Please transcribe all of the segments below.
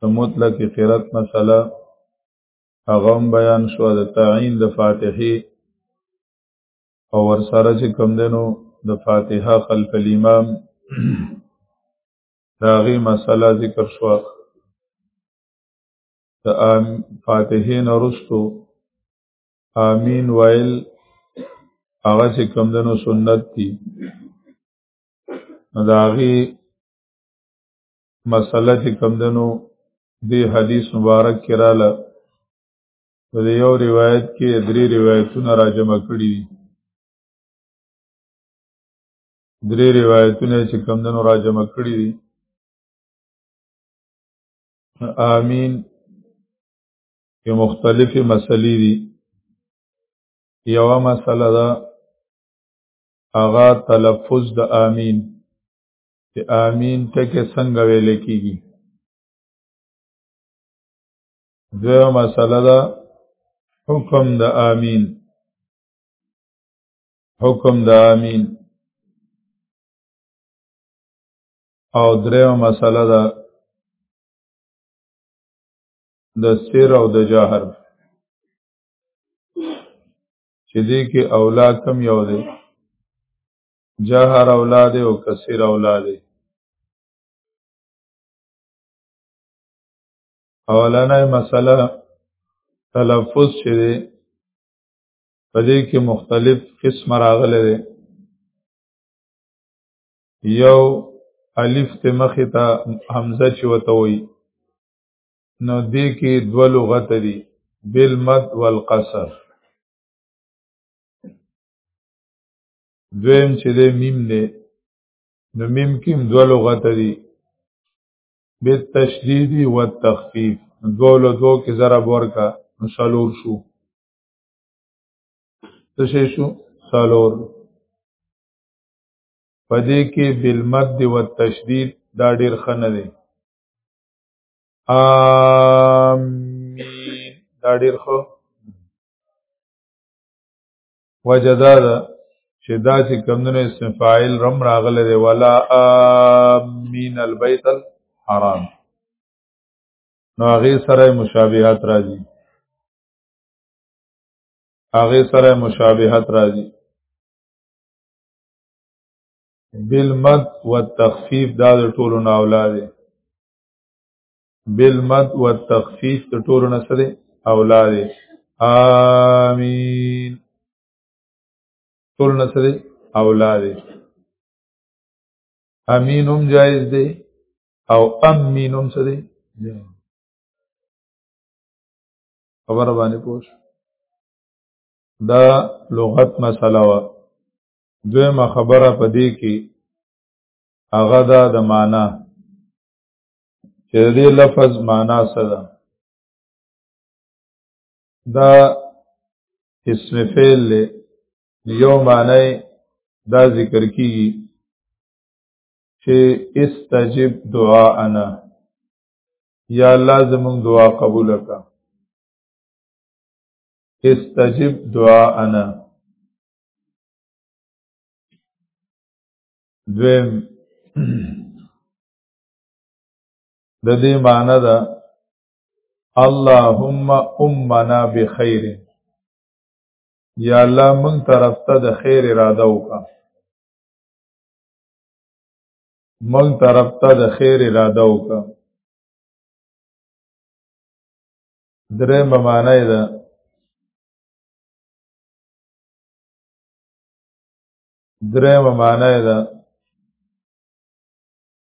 د مطلق قرات مسله هغه بیان شو د تعین د فاتحه او ور سره چې کم دنو د فاتحه خلف الامام داغي مسله ذکر شو د ام فاتحه نرستو امین ویل هغه چې کم دنو سنت دي داغي مسله چې کم دنو دی حدیث مبارک کې رااله په یو روایت کې درې روایتونه راجمع کړي دي درې روایتونه چې کم دنو راجمع کړي دي آمین کې مختلفې مسلې دي یو مسله ده هغه تلفظ د آمین چې امين ټکه څنګه ویل کیږي دوه مسله ده حکم د امين حکم د امين او درېو مسله ده د سر او د جهر چې دې کې اولا کم یو دی جهر اولاد او کثیر اولاد اولنې مسله تلفظ چې دی په دې کې مختلف قسم راغلي دي یو الف ته مخې ته حمزه چې وته وي نو دې کې دوه لغت دي بالمد والقصر دویم چې د میم دی نو میم کې دوه لغت دي به تشدید او تخفیف دوه له دوه کې ضرب ورکا نو سالور شو څه شي شو سالور پدې کې بالمد او تشدید دا ډیر خنه دی آمین دا ډیر خو وجه دا ده چې دا چې کمونه اسم فاعل رم راغله دی ولا امین البیت الحرام نو هغه سره مشابهت راځي هغه سره مشابهت راځي بالمد والتخفیف دا د ټولو نه اولاد دی بالمد والتخفيف د ټولو نه سره اولا دی آمین ټول نه سره اولا دی امین هم جایز دی او امین هم سره خبر باندې پوښ دا لغت مسله وا دویمه خبره پدې کې هغه دا د معنا چې د دې لفظ معنا څه ده دا اسم فعل له یو معنی دا ذکر کیږي چې استجب دعا انا یا الله زموږ دعا قبول کړه استجب دعا انا دویم د دې معنی ده اللهم امنا بخير یا الله مون طرف ته د خیر اراده وکا مون طرف ته د خیر اراده وکا درې معنی ده درې معنی ده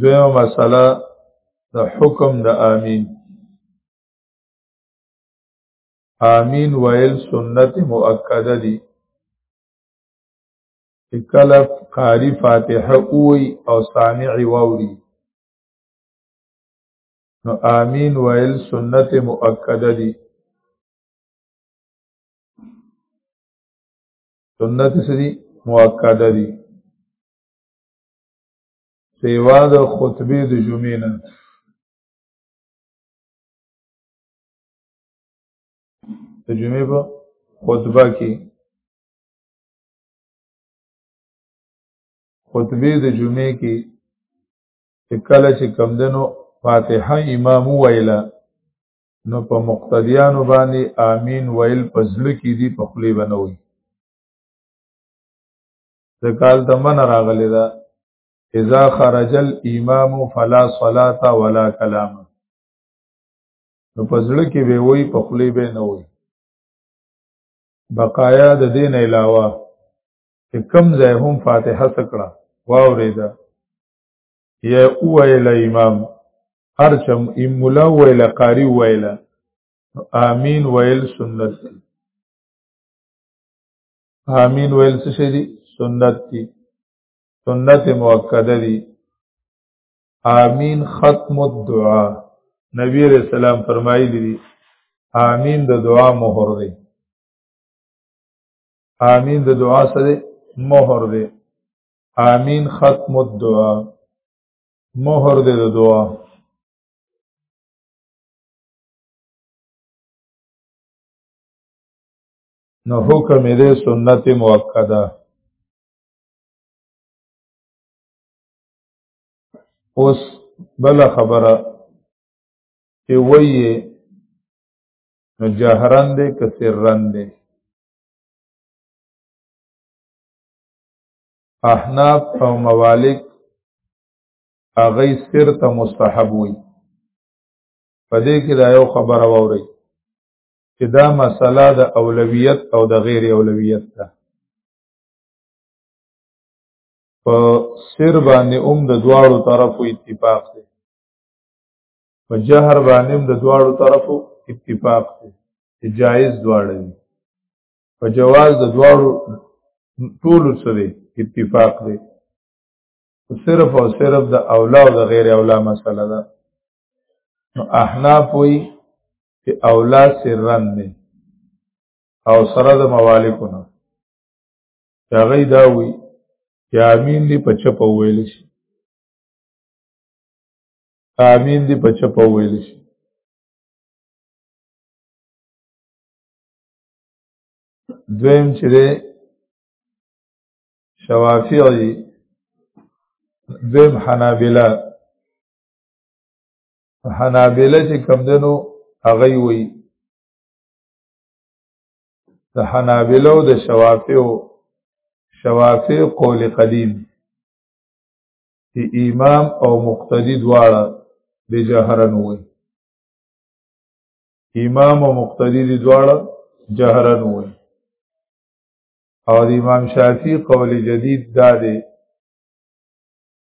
دویو مسله د حکم د آمین آمین ویل سنت مؤکده دی کله قاری فاتحه اوئی او سامعی واوری نو آمین ویل سنت مؤکده دی سنت سری مؤکده دی سیوا د خطبه د جمعې نه د جمعې په خطبه کې خطبه د جمعې کې کله چې کمدنو فاتحه امام ویلا نو په مقتدیانو باندې امین ویل پزړه کې دی په خلی بنوي ځکال ته من راغلی دا اذا خرج الامام فلا صلاه ولا کلام نو پزړه کې به وای په خلی به نه وای بقایا د دین علاوه چې کم ځای هم فاتحه سکړه واوریدا یا اوایل امام هرچم امولا ویل قاری ویل امین ویل سنت حامین ویل څه شي دي سنت دي سنت مؤکده دي آمین ختم الدعاء نبی علیہ السلام فرمایلی دي آمین د دعا مهر دی آمین د دعا سره مهر دی آمین ختم الدعاء مهر دی د دعا نو حکم دې سنت مؤکده اوس بل خبره چې وایي نو جهرن دې کثیرن دې احناف او موالک هغه سر ته مستحب وي په دې کې دا یو خبره ووري چې دا مسله د اولویت او د غیر اولویت ده په سر باندې اوم د دواړو طرفو اتفاق دی په جهر باندې هم د دواړو طرفو اتفاق دی چې جایز دواړه دي په جواز د دواړو ټولو څه دی اتفاق دی صرف او صرف د اولا او د غیر اولا مسله ده نو احناف وی چې اولا سرن نه او سره د موالیکو نه هغه دا وی چې امین دی په چپ ویل شي امین دی په چپ ویل شي دویم چې دی شوافعی دویم حنابله حنابله چې کم دنو هغه وی د حنابله او د شوافیو شوافی قول قدیم چې امام او مقتدی دواړه د جهرن وی امام او مقتدی دواړه جهرن وی او د امام شافعی قول جدید دا دی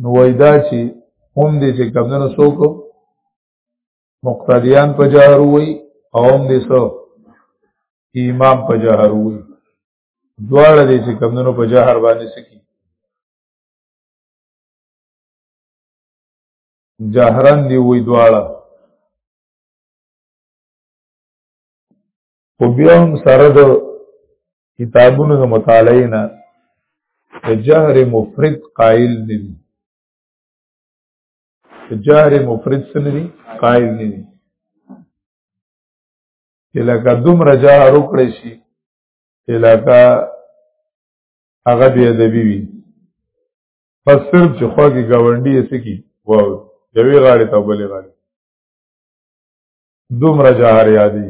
نو وایدا چې هم دې چې کمنو څوک مقتدیان په جهر وي او هم دې سو امام په جهر وي دواړه دې چې کمنو په جهر باندې سکی جهرن دی وی دواړه خو بیا هم سره د کتابونو د مطالعې نه د جهر مفرد قائل نه دي د جهر مفرد څه نه دي قائل نه دي چې لکه دومره جهر وکړی شي چې لکه هغه بې ادبي وي پس صرف چې خوا کې ګاونډي یې څه کي واو یوې غاړې ته بلې غاړې دومره جهر یادی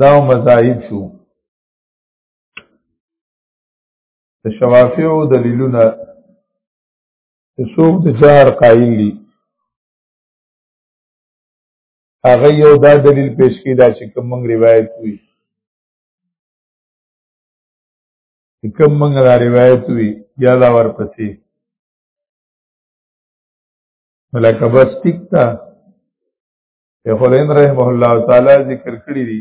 دا مذاهب شو د شوافیو دلیلونه چې څوک د جهر قائل دي هغه یو دا دلیل پیش کړي دا چې کوم روایت وي کوم موږ را روایت وی یا دا ورپسې لکه بس ټیک تا شیخ الهند رحمه الله تعالی ذکر کړی دی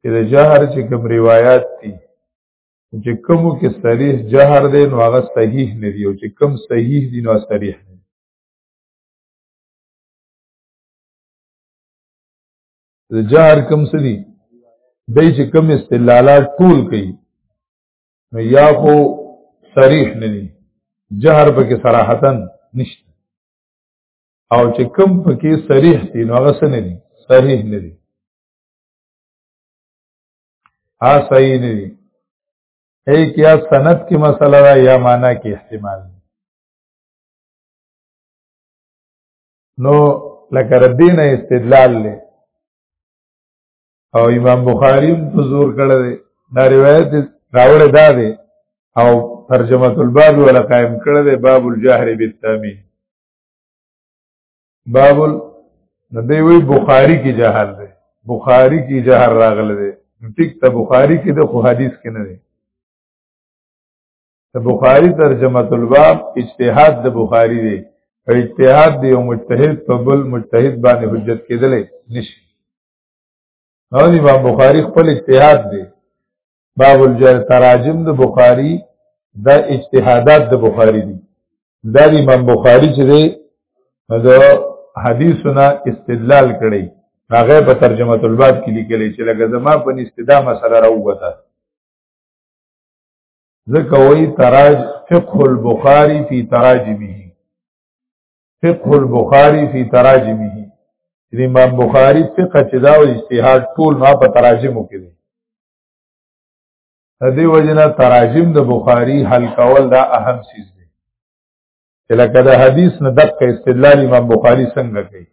چې د جهر چې کوم روایت دي چې کوم کې صریح جهر دی نو هغه صحیح نه دی او چې کوم صحیح دی نو صریح دی د جهر کوم څه دی دای چې کوم استدلالات ټول کوي نو یا خو صریح نه دي جهر پکې صراحتن نشته او چې کم پکې صریح دي نو هغه سن دي صحیح نه دي ها صحیح نه دي اې کیا سند کې مسله ده یا معنا کې احتمال دی نو لکه ردینه استدلال له او امام بخاری په زور کړه دی دا روایت راوړی دا دی او ترجمه الباب ولا قائم کړه دی باب الجهر بالتامین باب ندی وی بخاری کی جهر دی بخاری کی جهر راغله دی ټیک ته بخاری کې د خو حدیث کې نه دی د بخاری ترجمه الباب اجتهاد د بخاری دی او اجتهاد دی او مجتهد په بل مجتهد باندې حجت کېدلې نشي او امام بخاری خپل اجتهاد دی باب الجر تراجم د بخاری دا اجتهادات د بخاری دي دا د امام بخاری چې دی دا حدیثونه استدلال کړي هغه په ترجمه الباب کې لیکل چې لکه زما په استدا مسله راوته ځکه وایي تراج فقه البخاری فی تراجمه فقه البخاری فی تراجمه د امام بخاری فقه چې دا او اجتهاد ټول ما په تراجمو کې دي د دې وجنه تراجم د بخاری حل کول دا اهم چیز دی چې لکه د حدیث نه دقه استدلال امام بخاری څنګه کوي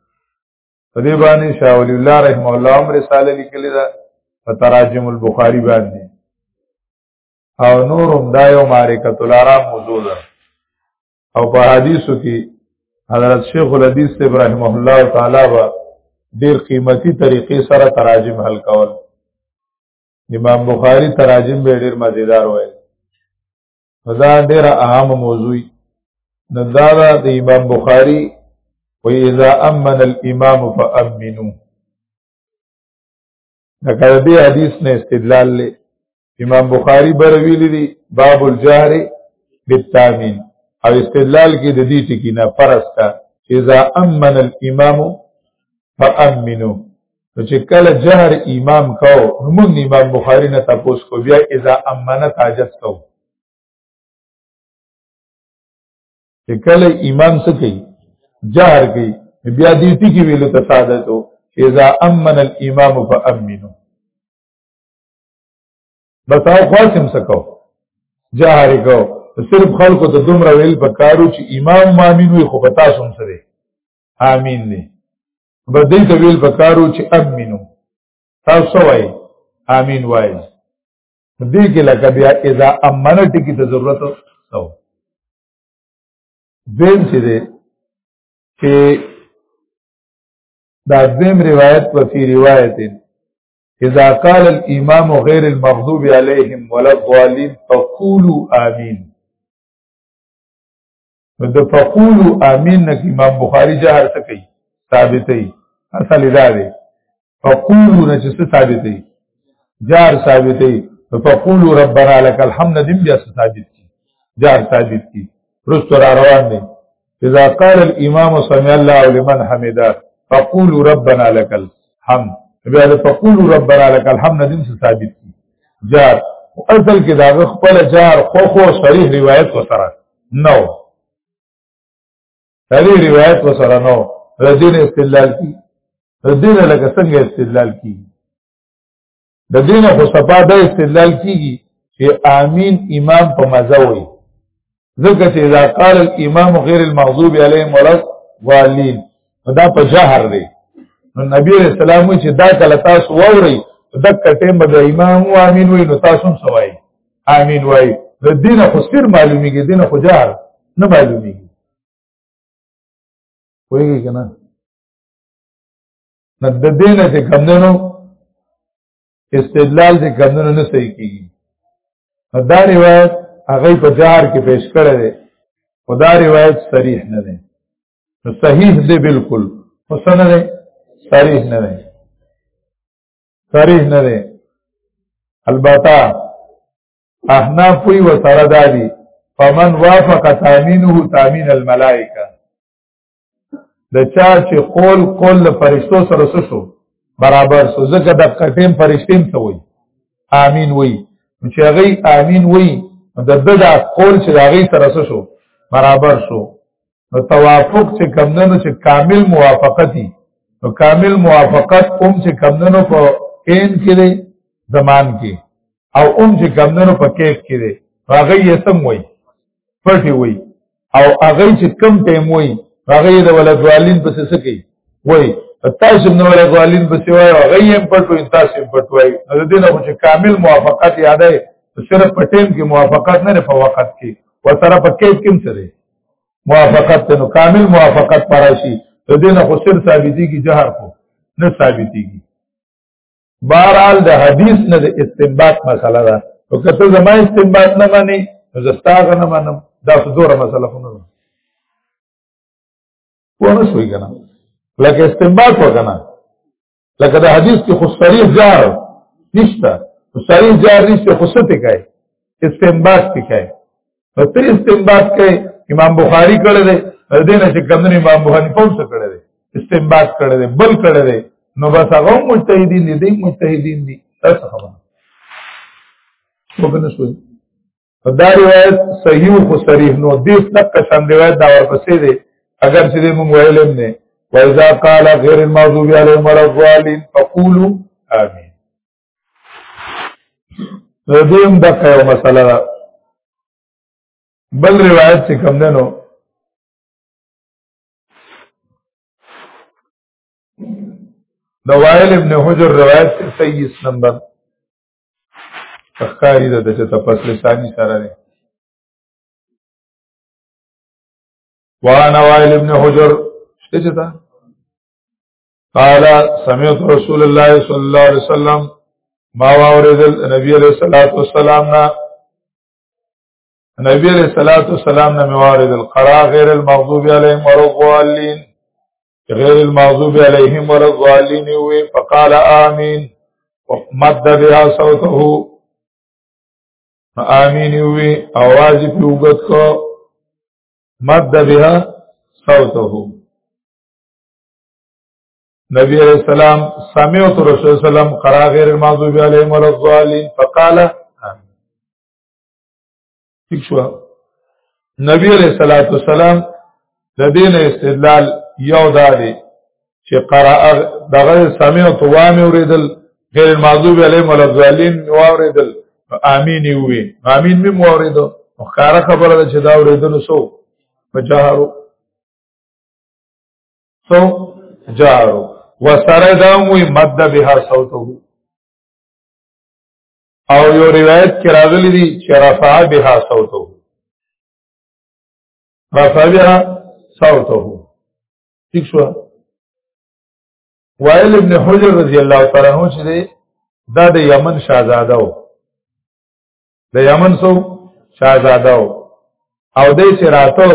په دې باندې شاه ولی الله رحم الله امر رساله لیکلی دا په تراجم البخاری باندې او نورم دا یو معرکت الارام موضوع ده او په حدیثو کې حضرت شیخ الحدیث ابراهیم الله تعالی با ډیر قیمتي طریقې سره تراجم حل کول امام بخاری تراجم به ډیر مزیدار وای دا ډیر اهم موضوع نه دا د امام بخاری و اذا امن الامام فامنوا دا کړه دې حدیث نه استدلال لې امام بخاری بروی لري باب الجهر بالتامین او استدلال کې د دې ټکی نه پرستا اذا امن الامام فامنو نو چې کله جهر امام کو نو موږ امام بخاری نه تاسو کو بیا اذا امنت حاجت کو چې کله امام څه کوي جهر کوي بیا دې ټکی ویلو ته ساده ته اذا امن الامام فامنو بس او خاصم سکو جهر کو صرف خلکو ته دومره ویل پکارو چې امام مامین وي خو پتا سم سره امين دي بدې ته ویل پکارو چې امينو تاسو وای امين وای دې کې لکه بیا اذا امنت کی ته ضرورت نو دین چې دې چې دا دیم روایت په فی روایتین اذا قال الامام غير المغضوب عليهم ولا الضالين فقولوا امين نو د فقولو امین نه امام بخاری جهر څه کوي ثابتې اصل دا دی فقولو نه چې څه ثابتې جار ثابتې فقولو ربنا لك الحمد دې بیا ثابت کی جار ثابت کی رست را روان دي اذا قال الامام سمع الله لمن حمده فقولوا ربنا لك الحمد بیا د فقولوا ربنا لك الحمد دین څه ثابت دي جار اصل کې دا خپل جار خو خو صریح روایت وسره نو هذه روایت وسره نو رجل استدلال کی رجل لکه څنګه استدلال کی د دین خو صفا د استدلال کیږي چې امین امام په مزه وي ځکه چې اذا قال الامام غیر المغضوب علیهم ولا الضالین دا په جهر دی نو نبی رسول الله چې دا کله تاسو ووري دک ټیم به امام او امین وي نو تاسو هم سوای امین وای د دین خو سر معلومیږي دین خو جهر نه معلومیږي وایي کنه نو د دې نه چې کمندنو استدلال چې کمندنو نه صحیح کیږي دا روایت هغه په جار کې پیش کړی دی او دا روایت صریح نه دی نو صحیح دی بالکل حسن دی صریح نه دی صریح نه دی البته احنا پوی و سره دادی فمن وافق تامینه تامین الملائکه د چا چې قول قول له فرشتو سره څه شو برابر شو ځکه د کټیم فرشتیم ته وایي امین وایي چې هغه امین وایي د د دا قول چې هغه سره څه شو برابر شو نو توافق چې کمندونو چې کامل موافقتي نو کامل موافقت هم چې کمندونو په ان کې دی زمان کې او هم چې کمندونو په کیف کې دی هغه یې سم وایي پټي وایي او هغه چې کم ټیم وای هغه د ولدوالین په څه کوي وای تاسو نو ولدوالین په سیوا هغه هم پټو تاسو هم پټو وای د دې نه چې کامل موافقت یاده صرف په ټیم کې موافقت نه په وخت کې و سره په کیف کې سره موافقت نو کامل موافقت پراشي د دې نه خو صرف ثابتي کې جهر کو نه ثابتي کې بهرحال د حدیث نه د استنباط مسله ده او که ته زما استنباط نه مانی نو زستا غنه منم دا څه دوره مسله خو نه ده ونه شوي کنه لکه استنباط وکنه لکه د حدیث کې خو صریح جار نشته صریح جار نشته خو څه ته کوي استنباط ته کوي نو ته استنباط کوي امام بخاری کړی دی دې نه چې کمنې امام بخاری په څه کړی دی استنباط کړی دی بل کړی دی نو بس هغه مجتهدین دي دې مجتهدین دي تاسو خبره وګنه شوي دا روایت صحیح او صریح نو دې تک شان روایت دا ورپسې دی اگر چې موږ ویلم نه وإذا قال غير المغضوب عليهم ولا الضالين فقولوا آمين نو دې هم د یو مسله ده بل روایت چې کوم ده نو د وائل ابن حجر روایت ته صحیح نمبر تخکاری ده چې تفصیل ثاني سره ده وانا وائل ابن حجر څه چتا قال سمعت رسول الله صلی الله علیه وسلم ما واوریدل نبی علیہ الصلوۃ والسلام نا نبی علیہ الصلوۃ والسلام نا واوریدل قرا غیر المغضوب علیهم ولا الضالین غیر المغضوب علیهم ولا الضالین وی فقال آمین مد بها صوته آمین وی आवाज په وګت کو مد بها صوته نبی علیہ السلام سمعت رسول السلام قرا غیر المغضوب علیهم ولا الضالین فقال ٹھیک شو نبی علیہ الصلوۃ والسلام د دین استدلال یو دا دی چې قرا دغه سمعت و امه اوریدل غیر المغضوب علیهم ولا الضالین و اوریدل امین وی امین می اوریدو مخاره خبره ده چې دا اوریدل سو په جهارو سو جارو وسره دا مو مد بها صوته او یو روایت کې راغلی دی چې رفع بها صوته رفع بها صوته ٹھیک شو وائل ابن حجر رضی الله تعالی عنہ چې دا د یمن شاهزاده و د یمن سو شاهزاده او د چې راتو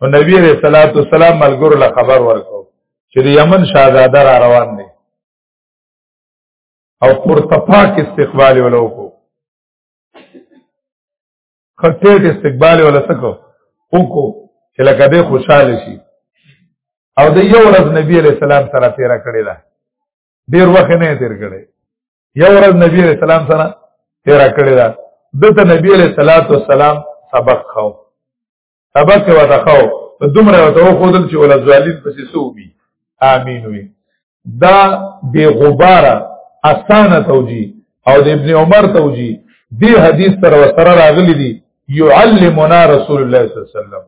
نو نبی رسول الله سلام ملګرو له خبر ورکو چې د یمن شاهزاده را روان دي او پورته پاک استقبال ولو کو خټه استقبال ولا سکو وکړو چې لکه دې خوشاله شي او د یو ورځ نبی علیہ السلام سره تیرا کړی دا ډیر وخت نه تیر کړی یو ورځ نبی علیہ السلام سره تیرا کړی دا دته نبی علیہ الصلات والسلام سبق خو سبق یې وته خو په دومره وته خو دل چې ولا ظالم پسې سوبي امين وي دا بی غباره اسانه توجی او د ابن عمر توجی دی حدیث تر وسره راغلی دی يعلمنا رسول الله صلی الله علیه وسلم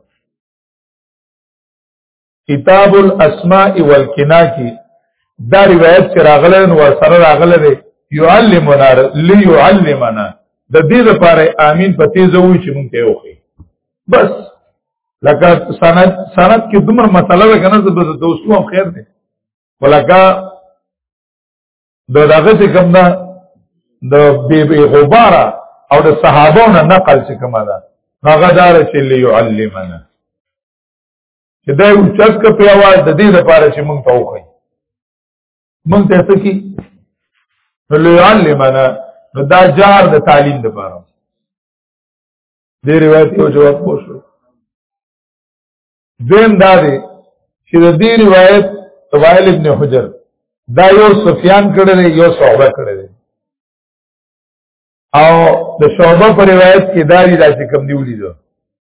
کتاب الاسماء والکنا کې دا روایت چې راغله نو سره راغله دی يعلمنا ليعلمنا د دې لپاره امين په تیزه وی چې مونږ ته وخی بس لکه سند سند کې دومره مسله ده کنه زبر دوستو هم خیر دی ولکه د دغه څه کوم نه د بی بی غباره او د صحابو نه نقل څه کومه ده هغه دار چې ليعلمنا چې دا یو چت کا په आवाज د دې لپاره چې مونږ ته وخی مونږ ته څه کی نو لعلمنا نو دا جار د تعلیم لپاره دې روایت یو جواب پوښو دیم دا دی چې د دې روایت طوائل ابن حجر دا یو سفیان کړی دی یو صحابه کړی دی او د شعبه پر روایت کې داری دا چې کم دی ولیدو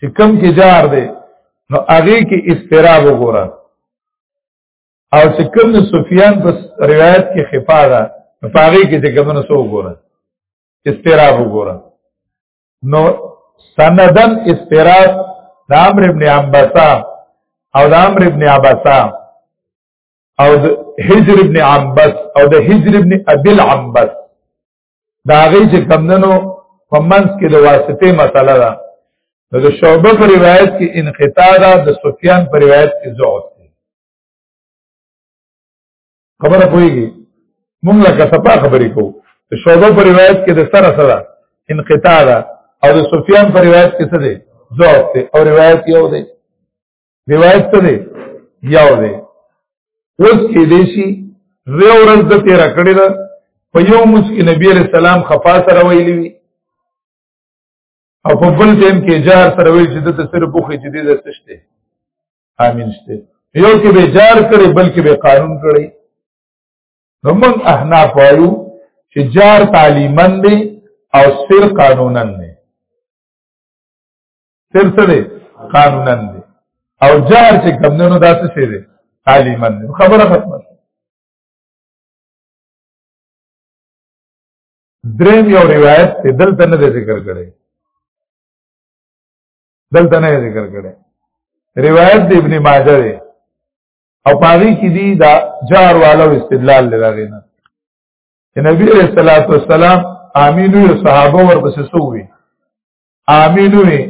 چې کم کې جار دی نو هغه کې استراب وګوره او چې کم د سفیان په روایت کې خفا ده نو هغه کې چې کم نه سو وګوره استراب وګوره نو سندن استراب د امر ابن عباسا او د امر ابن عباسا او د هجر ابن عباس او د هجر ابن ابي العباس دا غي چې کمندنو په منځ کې د واسطه مسله ده نو د شعبه په روایت کې انقطاع ده د سفیان په روایت کې ضعف دی خبره پويږي مونږ لکه صفه خبرې کو د شعبه په روایت کې د سره سره انقطاع ده او د سفیان په روایت کې څه دی ضعف دی او روایت یو دی روایت څه دی یو دی اوس کې دی شي زه ورځ د تیر کړی دا په یو موږ کې نبی عليه السلام خفا سره ویلی وی او په بل ټیم کې جار سره ویل چې د تسر بوخي چې دې د سشته امين شته یو کې به جار کړي بلکې به قانون کړي نو موږ احناف وایو چې جار تعلیمن دی او سر قانونن دی سر څه دی قانونا دی او جهر چې کم نه نو دا څه شی دی تعلیما دی خبره ختمه دریم یو روایت ته دلته نه ذکر کړي دلته نه ذکر کړي روایت د ابن ماجه دی او پاغي کې دی دا جار والو استدلال لراغی نه نبی رسول الله صلی الله علیه وسلم امینو صحابه ورپسې سووي آمین وی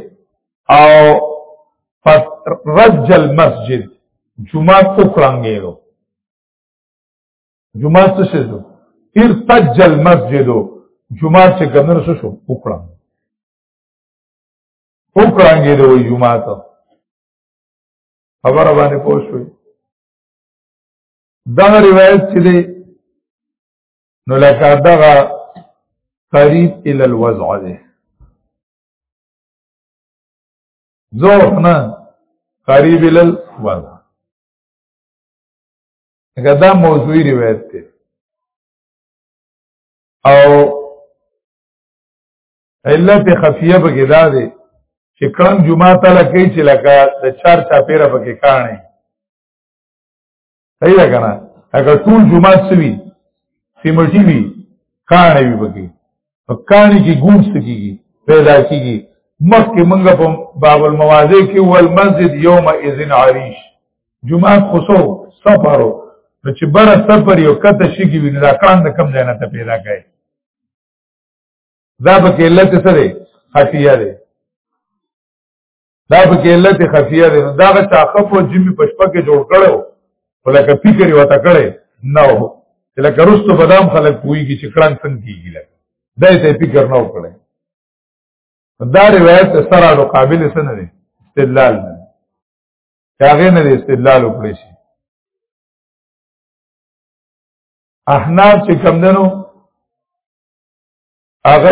او رج المسجد جمعه کو کړنګیرو جمعه څه شي دو ارتج المسجد جمعه چې ګندر څه شو وکړم وکړنګیرو جمعه ته خبر باندې پوښوي دا روایت چې دی نو لکه دغه قریب ال الوضع ده زوف نه قریب ال الوضع هغه دا موضوعي روایت ده او علت خفیه بګی دا دی چې کلم جمعه تعالی کوي چې لکه د چار چا پیره پکې کانه صحیح ده کنه اگر ټول جمعات سوي سیمټي وي کانه وي پکې په کانه کې ګوم سکیږي پیدا کیږي مخکې موږ په باب المواضع کې ول مسجد یوم اذن عریش جمعات خصو سفرو نو چې بره سفر یو کته شي کې ویني دا کان د کم ځای نه ته پیدا کړي دا به کې علت څه دی خفیه دی دا په کې علت خفیه ده دا غا چا خفو جمی پشپا کې جوړ کړو ولکه فکر یو تا کړي نه وو لکه رستو بادام خلک پويږي چې کړنګ څنګه کیږي لکه دا ته فکر نه وکړي دا روایت سره نو قابل سن نه استدلال نه هغه نه استدلال وکړي شي احناف چې کم دنو هغه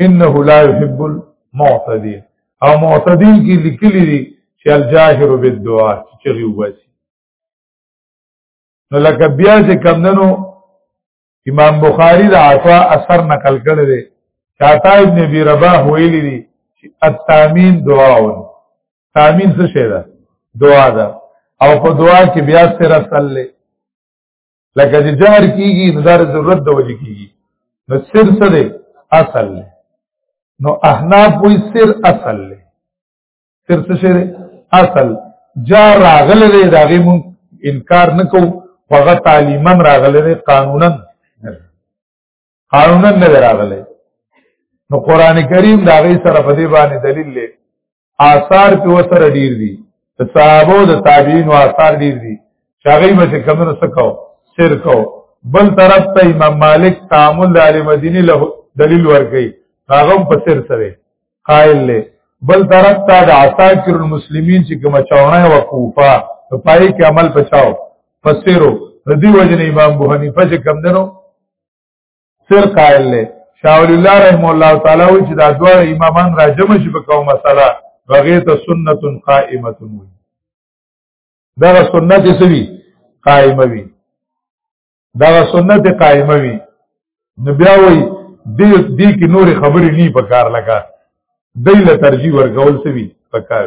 انه لا يحب المعتدين او معتدين کې لیکلي دي چې الجاهر بالدعاء چې غي واسي نو لکه بیا چې کمندنو امام بخاری د عطا اثر نقل کړی دی چاته ابن ابي رباح ویلي دي چې التامین دعاء تامین څه شی ده دعا ده او په دعا کې بیا سره صلی لکه چې جهر کیږي نو دار ضرورت د وجه کیږي نو سر سره اصل له نو احناف وی سر اصل له سر څه شری اصل جا راغله دی داغه مون انکار نکو هغه تعلیمن راغله دی قانونا قانون نه راغله نو قران کریم دا غي سره په دې باندې دلیل لې آثار په وسره ډیر دي د صحابه د تابعین او آثار ډیر دي شاغي به څه کمنو سکاو سر کو بل طرف ته امام مالک تعامل د علی مدینی له دلیل ورکړي هغه په سر سره قائل لې بل طرف ته د عساکر المسلمین چې کوم چاونه او کوفه په پای کې عمل پچاو پسیرو د دې وجنه امام ابو حنیفه چې کم دنو سر قائل له شاول الله رحم الله تعالی و چې دا دوه امامان را جمع شي په کومه مسله هغه ته سنت قائمه وي دا سنت یې سوي قائمه وي دا سنت قائمه وي نو بیا وایي دې دې کې نور خبرې نه پکار لگا دې له ترجیح ورکول سوي پکار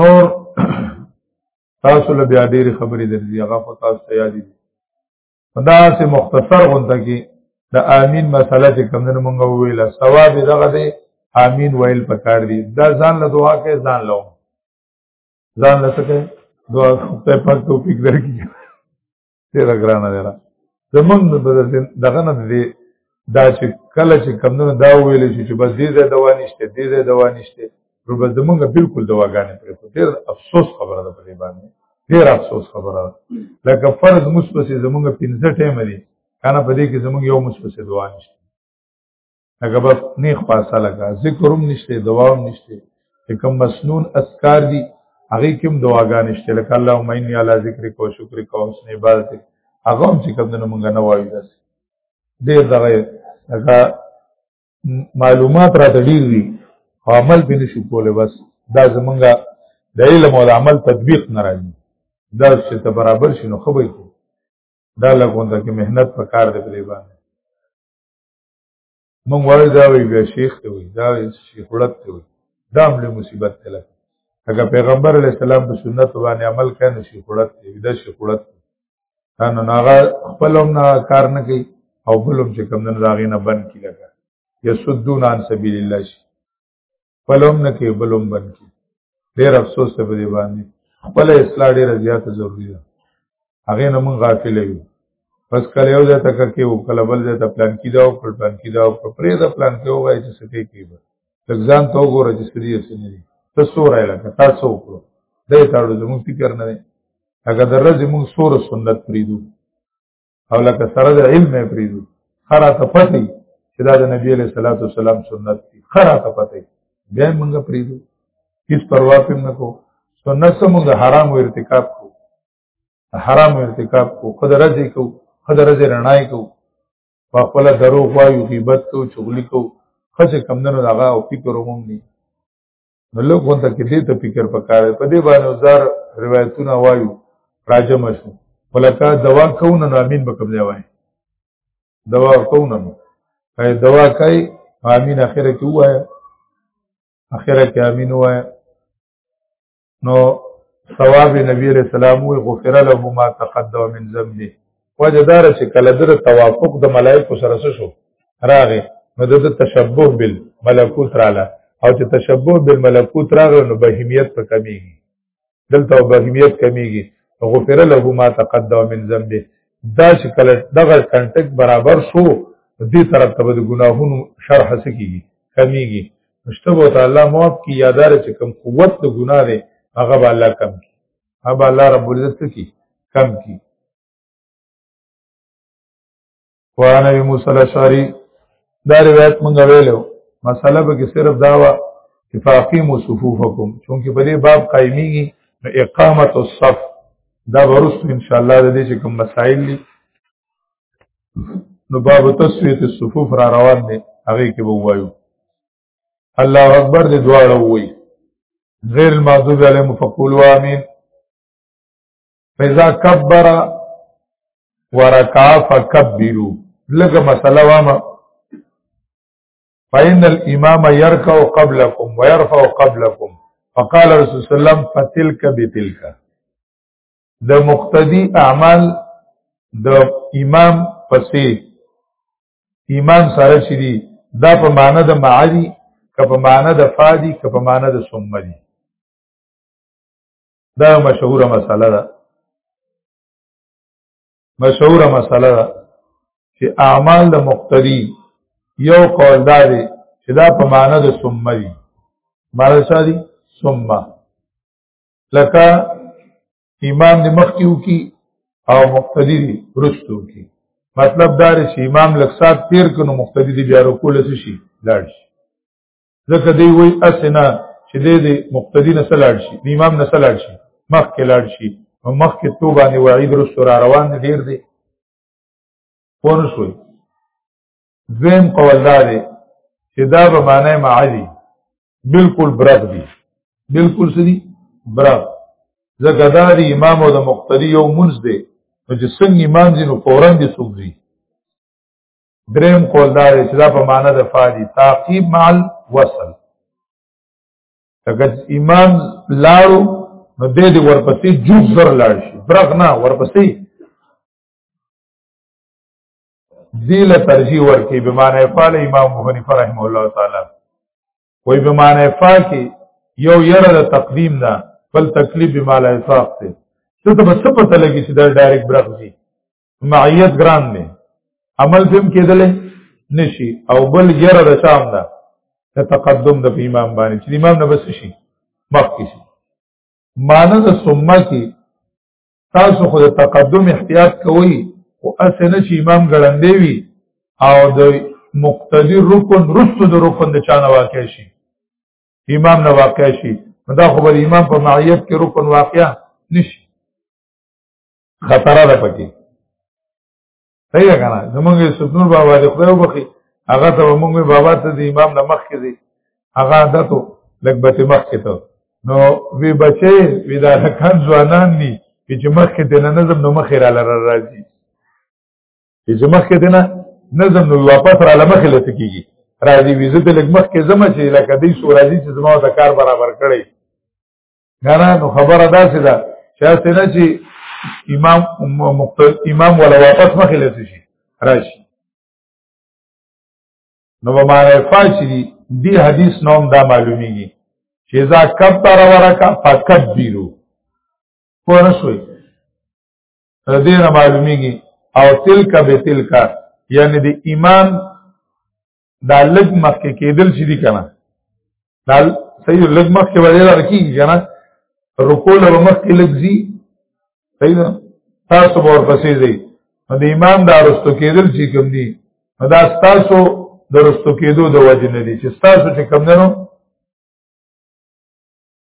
نور تاسو له بیا ډېری خبرې درځي هغه خو تاسو ته یادې دي په داسې مختصر غونډه کې د آمین مسله چې کوم نه مونږ ویله ثواب یې دغه دی آمین ویل پکار دي دا ځان له دعا کې ځان لوم ځان له څه کې دعا خدای پاک توفیق درکړي ډېر ګران دی را زمونږ دغه نه دی دا چې کله چې کمونه دا ویل شي چې بس دې ځای دوا نشته دې ځای دوا نشته نو بس زمونږ بالکل دواګانې پرې خو ډېر افسوس خبره ده په دې باندې ډېر افسوس خبره ده لکه فرض مصبسې زمونږ پنځه ټایم دي کنه په دې کې زمونږ یو مصبسې دوا نشته هغه بس نه خاصه لګا ذکروم نشته دواوم نشته کوم مسنون اسکار دي هغه کوم دواګان نشته لکه اللهم انی علی ذکرک و شکرک و حسن عبادتک هغه هم چې کوم نه مونږ نه وایو داس ډیر دغه هغه معلومات را ډیر دي عمل به نشو کوله بس دا زمونږه د علم او عمل تطبیق نه راځي دا چې ته برابر شې نو خبرې دا لګونده کې مهنت پکار دی په دې باندې مونږ وایو دا وی بیا شیخ ته وی دا شیخ ولت ته وی دا هم له مصیبت ته لګ اگر پیغمبر علی السلام په سنت باندې عمل کړي شیخ ولت ته وی دا شیخ ولت نو ناغه خپل هم نه کار نه کوي او بل هم چې کم نه راغی نه بند کی لګا یسدون عن سبیل الله شي پلوم نه کې بلوم بن کې ډېر افسوس ته په دې باندې خپل اصلاح ډېره زیاته ضروری ده هغه نه مونږ غافل یو پس کله یو ځای تک کې او کله بل ځای ته پلان کې دا او کل پلان کې دا او پرې دا پلان کې وای چې سټې کې به لګزان ته وګوره چې سړي څه نه دي ته سورې لکه تاسو وکړو دې تاړو زموږ فکر نه دی هغه درځي موږ سور سنت پریدو او لکه سره د علم نه پریزو خره ته پتی چې دا د نبی علیہ الصلوۃ والسلام سنت دی خره ته پتی بیا موږ پریزو هیڅ پروا پم نه کو سنت سمو د حرام او ارتکاب کو حرام او ارتکاب کو قدر ځي کو قدر ځي رڼای کو په خپل درو وایو غیبت کو چغلی کو خځه کمندونو دغه او فکر ومني نو له غونډه کې دې ته فکر پکاره په دې باندې زار روایتونه وایو راجم شو ولکه دوا کونه نو امین به کوم ځای وای دوا کونه نو کای دوا کای امین اخره کې وای اخره کې امین وای نو ثواب نبی علیہ السلام وی غفر له ما تقدم من ذنبه وجه دار چې کله در توافق د ملائکو سره شو راغې نو د تشبه بل ملکوت رااله او چې تشبه بل ملکوت راغله نو بهیمیت په کمیږي دلته بهیمیت کمیږي غفر له ما تقدم من ذنبه دا چې کله دغه کنټک برابر شو دې طرف ته د ګناهونو شرح سکیږي کمیږي مشتبه تعالی معاف کی یادار چې کم قوت د ګناه دی هغه به الله کم کی ابا الله رب العزت کی کم کی وعن ابي موسى الاشعري دا روایت مونږ ویلو مسله به کې صرف داوا چې فاقیم صفوفکم چونکه په دې باب قائمیږي نو اقامت الصف دا ورسره ان شاء الله د دې چې کوم مسائل دي نو باب تسویت الصفوف را روان دي هغه کې وایو الله اکبر دې دواړه وای غیر المغضوب علیهم فقولوا امین فاذا کبر ورکع فكبروا لګه مسله وامه فإن الإمام يركع قبلكم ويرفع قبلكم فقال رسول الله صلى الله عليه وسلم فتلك بتلك د مقتدی اعمال د امام پسې ایمان سره چې دي دا په معنا د معدي که په معنا د فادي که په معنا د ثم دي دا مشهوره مسله ده مشهوره مسله ده چې اعمال د مقتدی یو قول دا دی چې دا په معنا د ثم دي مرشا دي ثم لکه امام د مخ کیو کی او مقتدی دی ورستو کی مطلب دا دی چې امام لک سات تیر کنو مقتدی دی بیا رکوع لسی شي لاړ شي ځکه دی وای اسنا چې دی دی مقتدی نه سلاړ شي د امام نه سلاړ شي مخ کې لاړ شي او مخ کې تو باندې وعید رسو را روان دی ډیر دی پون شوی دویم قول دا دی چې دا به معنی معادي بالکل برق دی بالکل سدي برق ځکه دا دی امام او د مقتدی یو منځ دی نو چې څنګه امام دي نو فورا دي سوګي دریم قول دا دی چې دا په معنی د فادي تعقیب مع الوصل اگر امام لاړو نو دې دې ورپسې جوز زر لاړ شي برغ نه ورپسې دیل ترجیح ورکی بمعنی فعل امام حنیفه رحمه الله تعالی وای بمعنی فعل کې یو یره د تقدیم نه بل تکلیف بمعنی احساس ته ته ته څه پته لګی چې دا ډایرک برخځي معیت ګران نه عمل فهم کېدل نشي او بل یره د شام نه د تقدم د امام باندې چې امام نه بس شي مخ کې شي معنی د سمه کې تاسو خو د تقدم احتیاط کوئ او اسنه چې امام ګړندې وي او د مقتدی رکن رستو د رکن د چانه واقع شي امام نه واقع شي دا خو بل امام په معیت کې رکن واقع نشي خطر ده پکې صحیح کنه زمونږ یوسف نور بابا دې خدای وبخي هغه ته مونږ بابا ته د امام نه مخ کې دي هغه عادت لګ به مخ کې ته نو وی بچي وی دا لکان ځوانان دي چې مخ کې د نظم نو مخ را لره راځي چې مخ کې دنه نظم نو واپس را لمخ لته کیږي راځي وی زه د لګ مخ کې زما چې لکه دې سورازي چې زما د کار برابر کړي کنه نو خبره داسې ده چې استه نه چې امام امام ولا واپس مخې لته شي راشي نو به معرفه چې دی حدیث نوم دا معلومیږي چې ځا کب تر ورکا فقط بیرو پورسوي دې نه معلومیږي او تلک به تلک یعنی د ایمان دا لګ مخ کې کېدل شي دي کنه دا صحیح لګ مخ کې وړي راکی کنه رکوع له مخ کې لګزي صحیح ده تاسو به ورپسې ځئ د امام دا رستو کېدل چې کوم دي دا تاسو د رستو کېدو د وجه نه دي چې تاسو چې کوم نه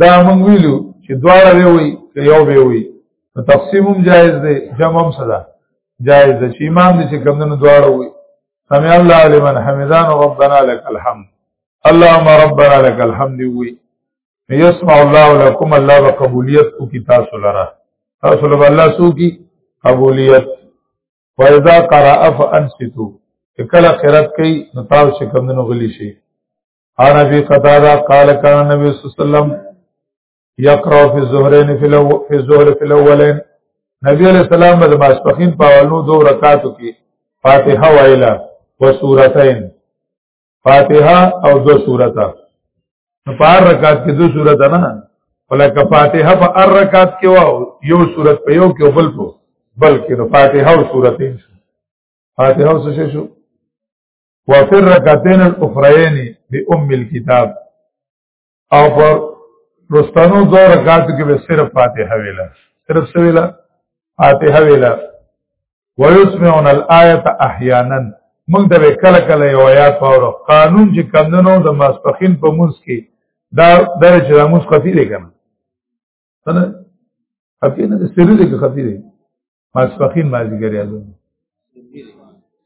دا موږ ویلو چې دواړه به وي که یو به وي نو تقسیم هم جایز دی جمع هم صدا جایز دی چې امام دې چې کم نه دواړه وي سمع الله لمن حمدان ربنا لك الحمد اللهم ربنا لك الحمد وي يسمع الله لكم الله بقبولیت کو کی تاسو لرا تاسو لرا الله سو کی قبولیت فاذا قرأ فانصتوا کله قرات کوي نو تاسو چې کم نه غلی شي قال ابي قتاده قال كان النبي صلى الله عليه وسلم يقرأ في الظهرين في الاول في الظهر في الاولين نبی علیہ السلام د ماسپخین په اولو دو رکعاتو کې فاتحه ویلا و سورتين فاتحه او دو سورته په هر رکعت کې دو سورته نه ولکه فاتحه په هر رکعت کې واو یو سورته په یو کې بل په بلکې نو فاتحه او سورتين فاتحه او څه شو وفي الركعتين الاخريين بام الكتاب او پر رستانو دو رکعات کې به صرف فاتحه ویلا صرف سویلا فاتحه ویلا ويسمعون الايه احيانا موږ د کله کله یو آیات پاورو قانون چې کمندنو د ماسپخین په موس کې دا در چې د موس خفي دی کنه څنګه خفي نه سری دی خفي دی ماسپخین مازیګر یاد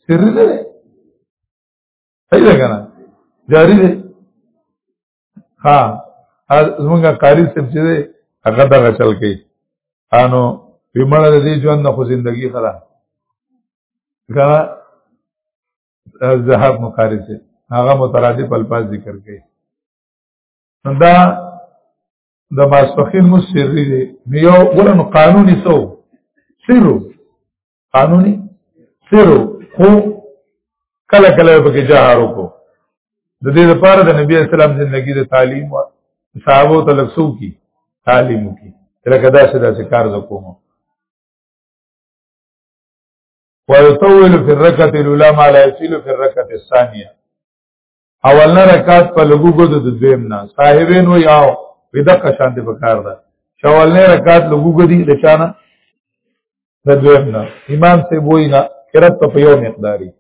سر نه صحیح ده کنه جاری ده ها زمونږه قاری سب چې ده هغه دغه چل کوي انو ویمړه د دې ژوند خو زندگی خلا کنه ذهب مقاری سه هغه مترادف الفاظ ذکر کوي دا د ماسپخین مو سری دی نو یو ورن قانوني سو سرو قانوني سرو خو کله کله په کې جهار وکړو د دې لپاره د نبی اسلام ژوندۍ د تعلیم او صحابه ته لکسو کی تعلیم کی لکه دا څه داسې کار وکوم ويطول في الركعه الاولى ما لا يطيل في الركعه الثانيه اول نه رکعت په لګو ګد د دویم نه صاحبین و یاو ودا قشان دی پکار ده شوال نه رکعت لګو ګدی د چانه د دویم نه امام سی بوئی نه قرات په یو مقداری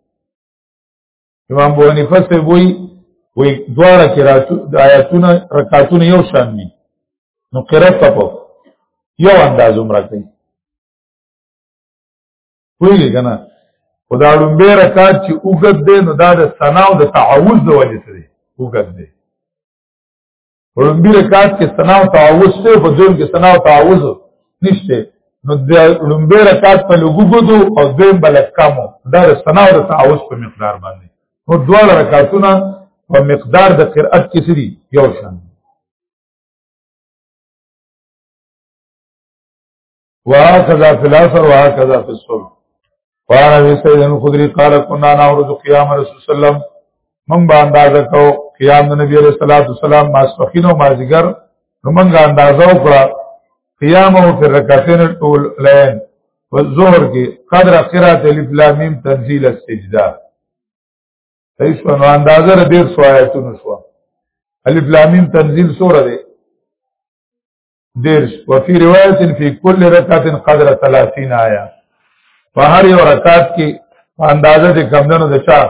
امام بو حنیفه سی بوئی وی دواړه قراتو د آیاتونه رکعتونه یو شان دي نو قرات په یو انداز عمر کوي ویلې کنه خدا لومبه رکعت چې اوګد دې نو دا د ثنا او د تعوذ د وجه سره اوګد دې لومبه رکعت کې ثنا او تعوذ ته په ځین کې ثنا او تعوذ نشته نو د لومبه رکعت په لګوګدو او دیم بل کمو دا د ثنا او د تعوذ په مقدار باندې نو دوه رکعتونه په مقدار د قرأت کې سری یو شان وهكذا في العصر وهكذا في الصبح قال ابي سعيد الخدري قال كنا نعرض قيام رسول صلى الله عليه وسلم من باندازه کو قیام د نبی علیہ الصلوۃ والسلام ماسفخین او مازیګر نو موږ اندازه وکړه قیام او پر رکعتین ټول لین و ظهر کې قدر قرات الف لام میم تنزیل السجده صحیح شو نو اندازه ر دې سوایتونو شو الف لام میم تنزیل سوره ده دیرش وفي روایت فی کل رکعت قدر 30 آیا په هر یو رکعت کې اندازه د کمدنو د چا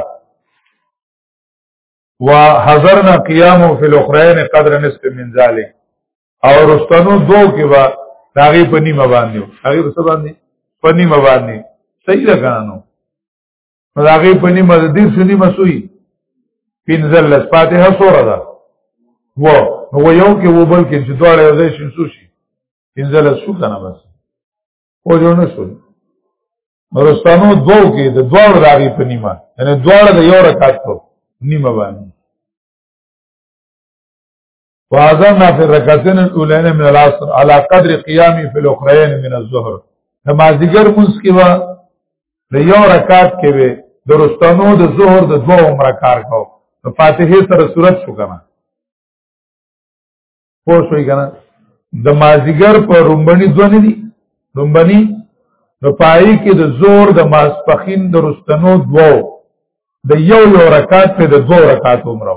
وحضرنا قیامو فی الاخرین قدر نصف من ذلک او رستنو دو کې با داغه په نیمه باندې هغه په باندې په نیمه باندې صحیح ده کنه نو هغه په نیمه د دې سنی مسوي پنځل لس فاتحه سوره ده و نو یو کې و بل کې چې دواړه یو ځای شي سو شي پنځل لس شو کنه بس او جوړ نه شو نورستانو دوو کې د دواړو راغي په نیمه یعنی دواړه د یو رکعت په نیمه باندې وازمنا فی الرکعتین الاولین من العصر علی قدر قیامی فی الاخرین من الظهر نمازیګر مونږ کې وا د یو رکعت کې وې درستانو د ظهر د دوه عمر کار کو په فاتحه سره صورت شو کنه پوه شوې کنه د مازیګر په رومبني دوه نه دي رومبني نو پای کې د زور د ماسپخین د رستنو دوو د یو یو رکعت په د دوو رکعات عمره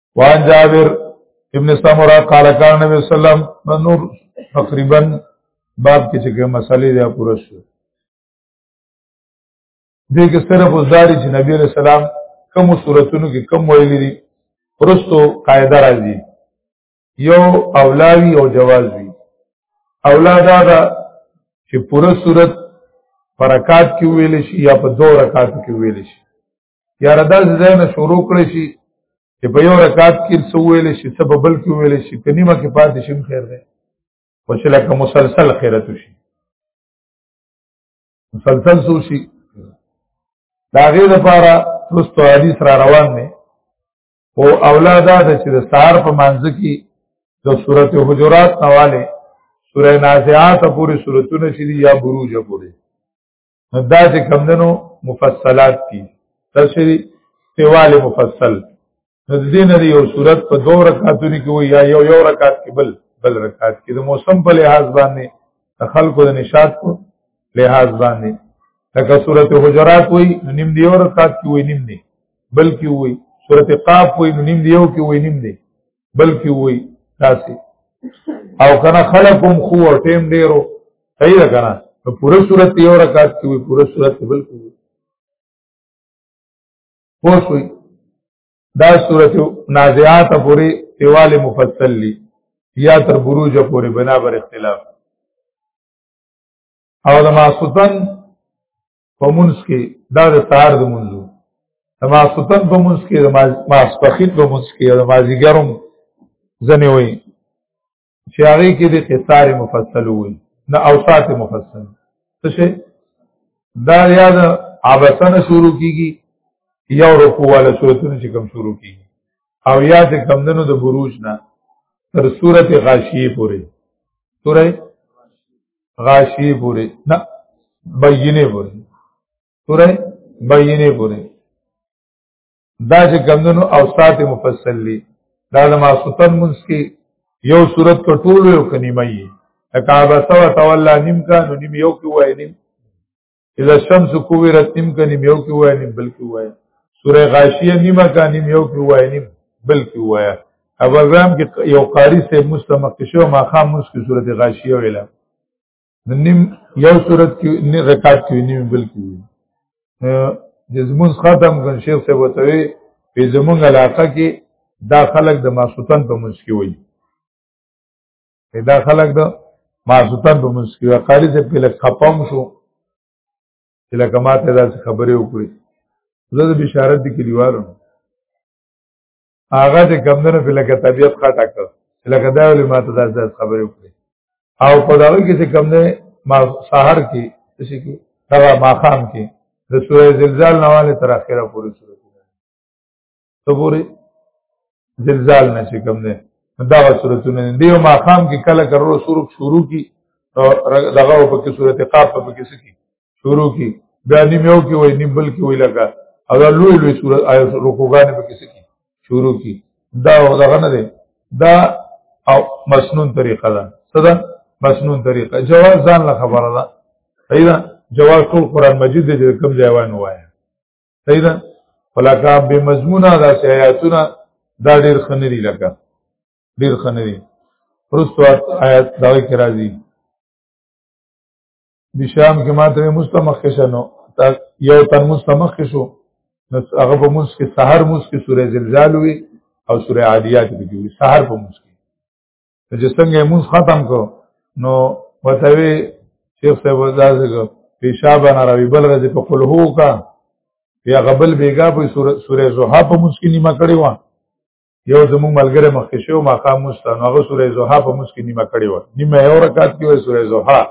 وان جابر ابن سمرا قال کان نبی صلی الله علیه وسلم نور تقریبا باب کې چې کوم مسلې دی پوره شو دې کې صرف وزاري چې نبی علیہ السلام کوم صورتونو کې کم ویلي دي پرستو قاعده راځي یو اولاوی او جواز وی اولا دا دا چې پوره صورت پرکات کې ویل شي یا په دوه رکعات کې ویل شي یا ردا ځای نه شروع کړی شي چې په یو رکعت کې څه ویل شي څه په بل کې ویل شي کنيما کې پاتې شي خیر دی خو چې لکه مسلسل خیرت شي مسلسل سو شي دا غیر لپاره رستو حدیث را روان دی او اولاد دا چې د سهار په منځ کې د سورته حجرات نواله سوره نازعات پوری سورتونه چې یا بروج پوری نو دا چې کمدنو مفصلات دي تشری سیوال مفصل نو د دې نه یو صورت په دوه رکعاتونو کې وي یا یو یو رکعات کې بل بل رکعات کې د موسم په لحاظ باندې د خلکو د نشاط په لحاظ باندې لکه سورته حجرات وي نو نیم دی یو رکعات کې وي نیم دی بل کې وي سورته قاف وي نو نیم دی یو کې وي نیم دی بلکې وای تاسو او کنه خلقم خو ټیم ډیرو صحیح ده کنه په پوره صورت یو رکعت کې وي پوره صورت بلکې وي پوښوي دا صورت نازعات پوری دیوال مفصل لی یا تر بروج پوری بنا بر اختلاف او د ماسوتن په منځ کې دا د سهار د منځو د ماسوتن په منځ کې د ماسپخین په منځ کې د مازیګرم ځنې وي چې هغه کې د قصار مفصل وي نه اوسات مفصل څه شي دا یا د عبسنه شروع کیږي یا رکوع ولا سورتونه چې کوم شروع کیږي او یا چې کوم دنو د بروج نه تر سورته غاشیه پورې سورې غاشی پوری نه بینه پوری سوره بینه پوری دا چې کمندونو اوسات مفصل دي دا د ماسوتن منس کې یو صورت په ټولو یو کنیمه یي کعبه سوا تولا نیم کا نو نیم یو کې وای نیم اذا الشمس کوورت نیم کنی یو کې وای نیم بل کې وای سوره غاشیه نیمه کنی یو کې وای نیم بل کې وای ابرام کې یو قاری سه مستمق شو ما خام مس کې سوره غاشیه ویلا نیم یو سوره کې نه رکعت کې نیم بل کې وای جزمون ختم کن شیخ سے بتوی په زمونږ علاقه کې دا خلک د ماسوتن په مسکی وای دا خلک د ماسوتن په مسکی وقاری چې په لک خپم شو چې لکه ماته دا خبرې وکړي زه د بشارت دی کلیوالو هغه چې کمندنه په لکه طبیعت خټه کړ چې لکه دا ولې ماته دا خبرې وکړي او په دا کې چې کمندنه ما سحر کې چې کې دا ماخام کې د سورې زلزال نواله تر اخره پورې ته ګوري زلزال نه چې کوم دی دا صورتونه دی او ماقام کې کله کرو شروع شروع کی دغه په کې صورت قاف په کې سکی شروع کی بیا نیمو کې وای نیمبل کې وای لگا او دا لوی لوی صورت آیا رکوګان په کې سکی شروع کی دا دغه نه دی دا او مسنون طریقه ده صدا مسنون طریقه جواز ځان له خبره ده ایدا جواز ټول قران مجید دې کوم ځای وای نو وای صحیح ده ولکه به مضمونه دا آیاتونه دا ډیر خنری لکه ډیر خنری پرستو آیات دا کې راځي بشام کې ماته مستمخ شنو تا یو تن مستمخ شو نو هغه په موس کې سحر موس کې سورې زلزال وي او سورې عادیات کې وي سحر په موس کې چې څنګه موږ ختم کو نو وتوی شیخ صاحب ځازګو پیشاب نه راوي بل ورځ په قل هو کا یا غبل بیګا په سوره زوحا په مسکی نیمه کړی و یو زمو ملګری مخکې شو ما قام مستن هغه سوره زوحا په مسکی نیمه کړی و نیمه یو رکعت کې و سوره زوحا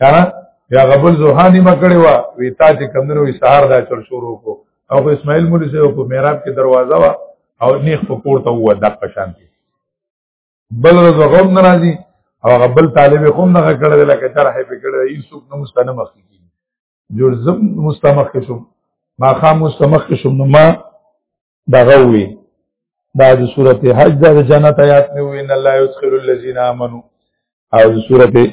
کنه یا غبل زوحا نیمه کړی و وی تا چې کمنو وی سهار دا چل شروع کو او اسماعیل مولوی سه په میراب کې دروازه وا او نیخ په کوړه ته و دغه شانتي بل رضا غم ناراضي او هغه بل طالب هم نه کړل لکه طرح په کړل یې څوک نه مستنمخ کی جوړ زم مستمخ شوم ما خام مستمخ شوم نو ما دغه وی دا د سورته حج د جنت آیات مې وی ان الله یسخر الذین آمنو او د سورته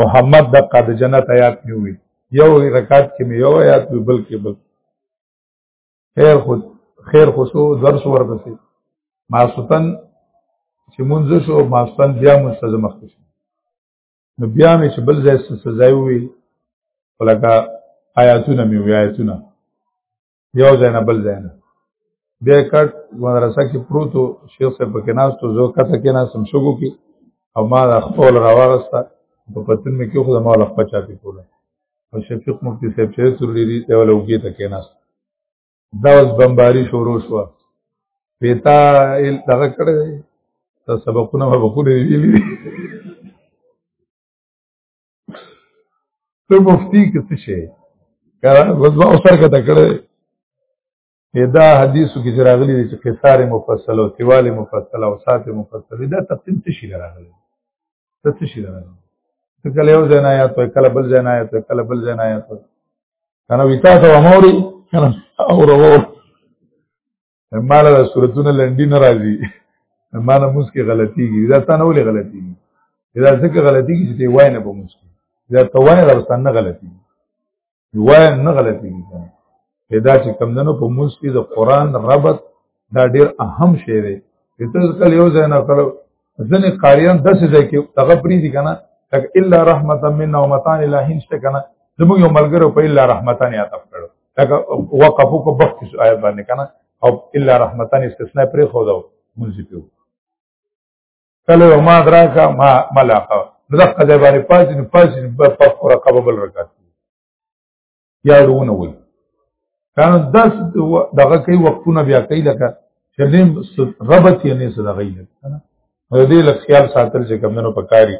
محمد د قد جنت آیات مې وی یو رکعت کې مې یو آیات وی بلکې بل خیر خو خیر خو سو درس ورپسې ما سوتن چې مونږ شو ما سوتن بیا مستزه مخ شو نو بیا مې چې بل ځای سزای وي ولکه آیاتونه مې وی آیاتونه یو ځای نه بل ځای نه بیا کټ مدرسه کې پروتو شیخ صاحب پکې ناستو زه کته کې ناسم شګو کې او ما د خپل راوغسته په پتن مې کې خو ما له خپل چا کې کوله او شفیق مفتی صاحب چې سورلی دی ته ولا وګی ته کېناست دا اوس بمباری شروع شو پیتا ال دغه کړه ته سبقونه به وکړي ویلي ته مفتی کې څه شي کړه وځو سر کته کړه دا حدیثو کې چې راغلي دي چې قصار مفصل او طوال مفصل او سات مفصل دا تقسیم څه شي راغلي څه شي راغلي کله یو ځای نه آیات وي کله بل ځای نه آیات وي کله بل ځای نه آیات وي کنه وی تاسو اموري کنه او ورو مال د صورتونو لنډی ناراضي مانه موس کې غلطيږي دا ستانه ولې غلطيږي دا ځکه غلطيږي چې وای نه په موس کې دا توای راستانه غلطيږي وای نه غلطي کیږي پیدا چې کم دنو په موږ کې د قران ربط دا ډیر اهم شی دی چې تاسو کله یو ځای نه کړو ځنې قاریان داسې ځای کې هغه پری دي کنه لکه الا رحمتا منا ومتان الهین شته کنه زموږ یو ملګرو په الا رحمتان یې عطف کړو لکه وقفو کو بخت آیت باندې کنه او الا رحمتان استثناء پرې خو دا مونږ پیو کله یو ما دراکا ما ملاقه دغه ځای باندې پاتې نه پاتې نه په پکو رقبه بل رکعت یا ډونه وي کانو داس دغه کوي وقفونه بیا کوي لکه شریم ربط یې نه صدغې لکه نو دې لږ خیال ساتل چې کمنو پکاري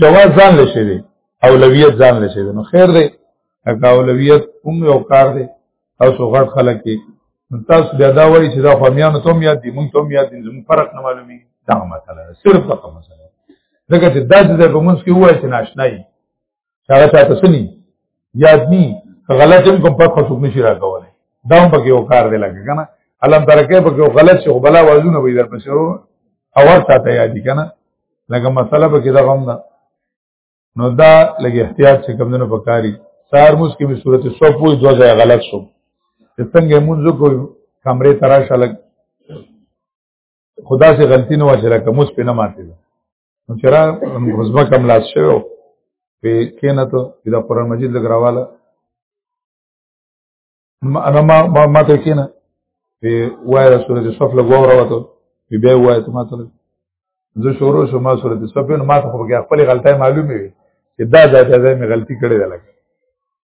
جواز ځان لشي دی اولویت ځان لشي دی نو خیر دی هغه اولویت هم یو کار دی او سو غټ خلک کې تاسو بیا دا وایي چې دا خو میانو ته یاد دي مونږ ته یاد دي زموږ فرق نه معلومي دا مسله ده صرف دا مسله ځکه چې دا د موږ کې وایي چې ناشنای هغه چاته سني یاد ني غلط هم کوم پخ څوک نشي راکولای دا هم پکې یو کار دی لکه کنه علم ترکه پکې یو غلط شي بلا وازونه وي در پښه ورو او ورته ته یاد کنه لکه مسله پکې دا غم نه نو دا لګي احتیاط چې کوم نه پکاري سار موس کې به صورت سو پوي دوه ځای غلط شو څنګه مونږ کو کمرې تراشه لګ خدا سے غلطی نه واجره کوم اوس په نه ماته نو چې را غزمه کم لاس شوی و پې کېنه ته چې دا قرآن مجید لږ راواله انا ما ما ما ته کېنه پې وایه دا سورت صف لږ واوروته پې بیا یې وایه ته ما ته لږ زه شروع شو ما سورت صف نو ما ته خو بیا خپلې غلطۍ معلومې وي چې دا ځای ته ځای مې غلطي کړې ده لکه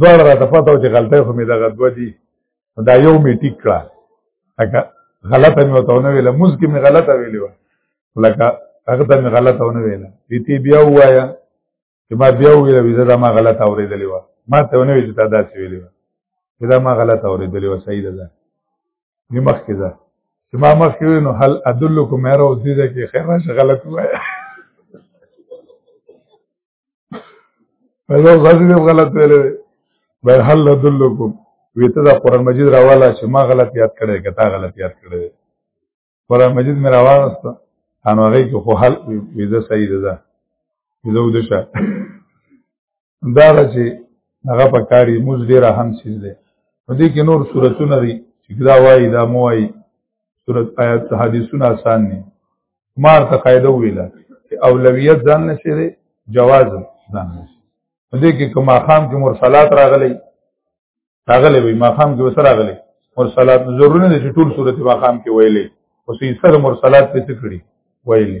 دوړ را ته پته چې غلطه خو مې دغه دوه دي دا یو مې ټیک کړه لکه غلطه مې وته نه ویله موز کې مې غلطه ویلې و لکه هغه ته مې غلطه ونه ویله دې تی بیا وایا چې ما بیا ویله وې دا ما غلطه اورېدلې و ما ته ونه ویل چې تا داسې ویلې و دا ما غلطه اورېدلې و صحیح ده نو مخ کې ده چې ما مخ کې نو هل ادلکم مې راو دې کې خیر راشه غلط وایا پیدا غازی دې غلط ویلې به حل دلکم ویته دا قران مجید راواله چې ما غلط یاد کړی کته غلط یاد کړی قران مجید مې راوغست ان هغه کې خو حل ویزه صحیح ده ویزه ودشه دا چې هغه په کاری موږ ډیر اهم چیز دی په دې کې نور صورتونه دي چې دا وایي دا مو وایي صورت آیات حدیثونه آسان دي مار ته قاعده ویله چې اولویت ځان نشي دی جواز ځان نشي دې کې کوم خام کې مرسلات راغلي راغلي وي ما خام کې وسره راغلي مرسلات ضروري نه چې ټول صورت ما خام کې ویلې اوس یې سره مرسلات په څه کړی ویلې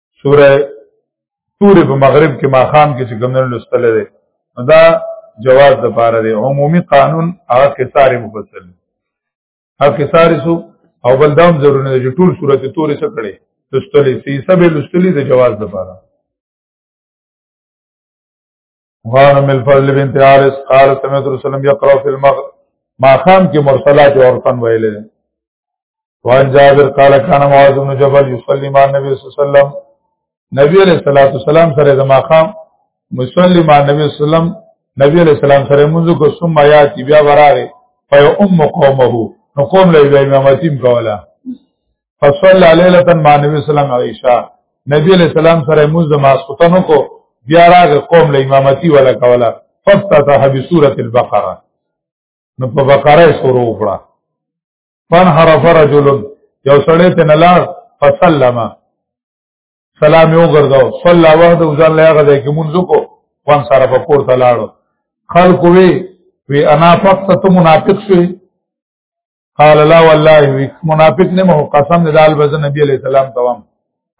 سوره تور په مغرب کې ماخام کې چې کوم نه لوستل دي دا جواز د پاره دی عمومي قانون هغه کساري مفصل هغه کساري سو او بل دام ضروري نه چې ټول سورته تور څه کړي لوستلې سي سبه لوستلې د جواز د پاره وان ام الفضل بنت حارث قال سمعت رسول الله يقرأ في المغرب ما خام کې مرسلات عرفن ویل دي وان جابر قال كان معاذ بن جبل يصلي مع النبي صلى الله عليه وسلم نبی علیہ الصلوۃ والسلام سره د ماقام مصلی مع نبی صلی الله علیه وسلم نبی علیہ السلام سره منځ کو ثم یاتی بیا وراغه فیؤم قومه نو قوم له امامتیم کولا فصلى ليله مع النبي صلى الله عليه وسلم نبی علیہ السلام سره موږ د ماسوتن کو بیا راغ قوم له امامتی ولا کولا ففتتح بسوره البقره نو په بقره شروع وکړه فن حرف رجل یو سړی ته نلار فسلم سلام یو ګرځاو صلی وحده ځان لا غځه کې مونږ کو وان سره په کور ته لاړو خلق وی وی انا فقط منافق شوی قال لا والله منافق نه مو قسم د دال بز نبی علیہ السلام توام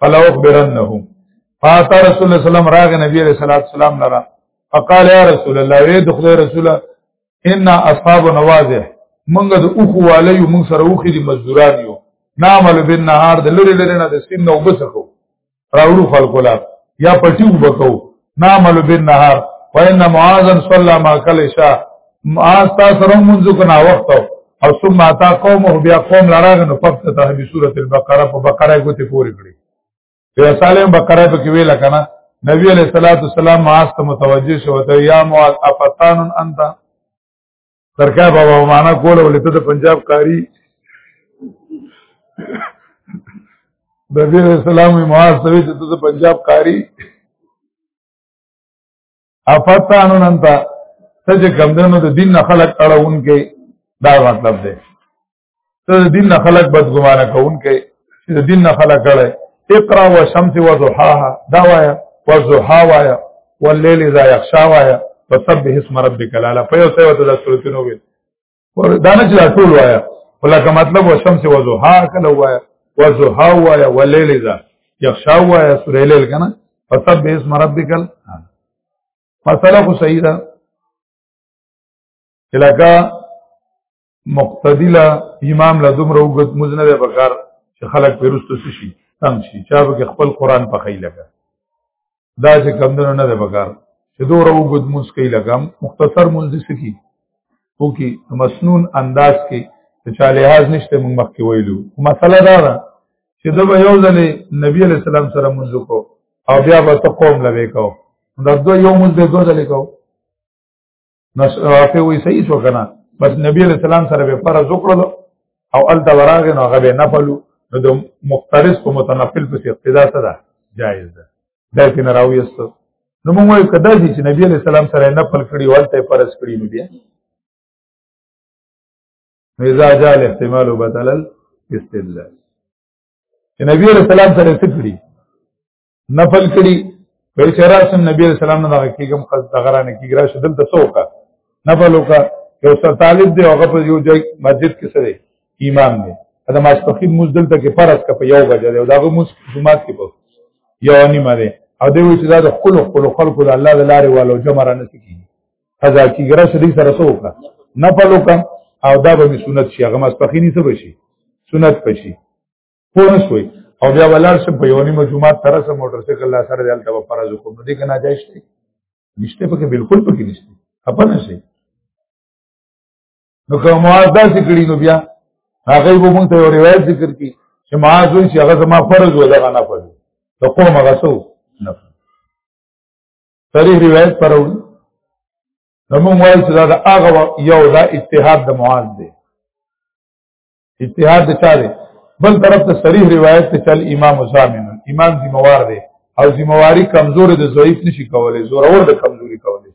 فلو اخبرنه فات رسول الله سلام راغ نبی علیہ الصلوۃ والسلام لرا فقال یا رسول الله وی دخل رسول ان اصحاب نوازه منګ د اوخو والی موږ سره اوخې دي مزدوران یو نعمل بالنهار د لری لری نه د سپین نو بسکو راورو خلق لا یا پټي وبکو نعمل بالنهار وان معاذا صلى ما كل عشاء معاذ تاسو روم منځ کو نا وخت او ثم اتا قومه بیا قوم لراغ نو فقط ته به سوره البقره په بقره کې ته پوری کړی بیا سالم بقره په کې ویل کنه نبی علیہ الصلوۃ والسلام معاذ ته متوجه شو ته یا معاذ افتان انت ترکا بابا معنا کوله ولې ته د پنجاب قاری د نبی اسلام معاذ ته چې ته د پنجاب قاری افتانو نن ته ته چې کمدنو د دین نه خلق اړهون کې دا مطلب دی ته دین نه خلق بدګمانه کوونکې چې د دین نه خلق کړي اقرا و شمس و ضحاها دا وایا و ضحا وایا والليل اذا يغشى وایا فسبح اسم ربك الاعلى په یو څه وته د سورتونو وي ور دانه چې ټول وایا ولکه مطلب و شمس و ضحا کله وایا و ضحا وایا والليل اذا يغشى وایا سورې لیل کنه فسبح اسم ربك الاعلى مسله خو صحیح ده لکه مقتدی لا امام لا دومره وګت مزنه ده بکار چې خلک پیرستو شي تم شي چا به خپل قران په خی لګا دا چې کم دنو نه ده بکار چې دومره وګت مز کوي لګم مختصر منځ سکی او کی مسنون انداز کې چې چا لحاظ نشته موږ مخکې ویلو مسله دا ده چې دا به یو ځلې نبی علی السلام سره منځ کو او بیا به ته قوم لوي کو دا دوه یو منځ دوه ځلې کو نس رافع وی صحیح شو کنه بس نبی علیہ السلام سره به فرض وکړلو او ال دراغ نو هغه به نفلو نو د مقترس په متنفل په اقتدا سره جایز ده دا کې نه راوي است نو موږ یو کدا چې نبی علیہ السلام سره نفل کړی ولته فرض کړی نو بیا نو اذا جاء الاحتمال بدل الاستدلال نبی علیہ السلام سره څه کړی نفل کړي وی چې راسم نبی رسول الله دغه کېګم قصد دغه رانه کېګ راشه دلته څوکا نفل وکا یو سر طالب دی هغه په یو ځای مسجد کې سره امام دی دا ما سپخین موز دلته کې فرض کا په یو بجه دی او داغه موز جمعات کې په یو نیمه دی او دوی وی چې دا د خپل خپل خلکو د الله د لارې والو جمع را نه سکی قضا کېګ راشه دې سره څوکا نفل وکا او دا به سنت شي هغه مسپخینی څه بشي سنت پشي پوه شوي او بیا ولار سم په یونی مجموعات سره سم موټر سایکل لا سره دلته په فرض کوم دې کنه جایز دی نشته پکې بالکل پکې نشته خپه نه شي نو کوم معاذ ذکرې نو بیا هغه به مونږ ته یو روایت ذکر کی چې معاذ وی چې هغه زما فرض و دغه نه پوي ته کوم هغه سو نه صریح روایت پرول نو مونږ وایو چې دا هغه یو دا اجتهاد د معاذ دی اجتهاد د چا دی بل طرف ته صریح روایت ته چل امام زامن امام ذمہوار دی او ذمہواری کمزور د ضعیف نشي کولای زور اور د کمزوري کولای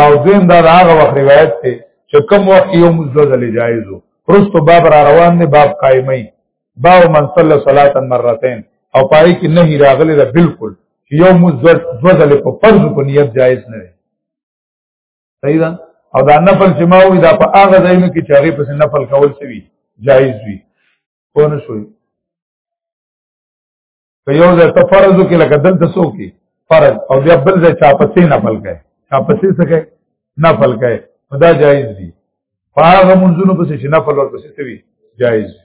او دین دا هغه وخت روایت ته چې کوم وخت یو مزدل جایزو پرستو باب را روان دی باب قائمي باو من صلی صلاة مرتين او پای کې نه راغلی دا بالکل یو مزدل په فرض په نیت جایز نه صحیح ده او دا نفل چې ما وی دا په هغه ځایونو کې چې هغه پس نفل کول شوی جایز وي پوه نه شوي په یو ځای ته فرض وکړي لکه دلته څو کې فرض او بیا بل ځای چا پسې نفل کوي چا پسې څه کوي نفل کوي دا جایز دي په هغه منځونو پسې چې نفل ورپسې کوي جایز دي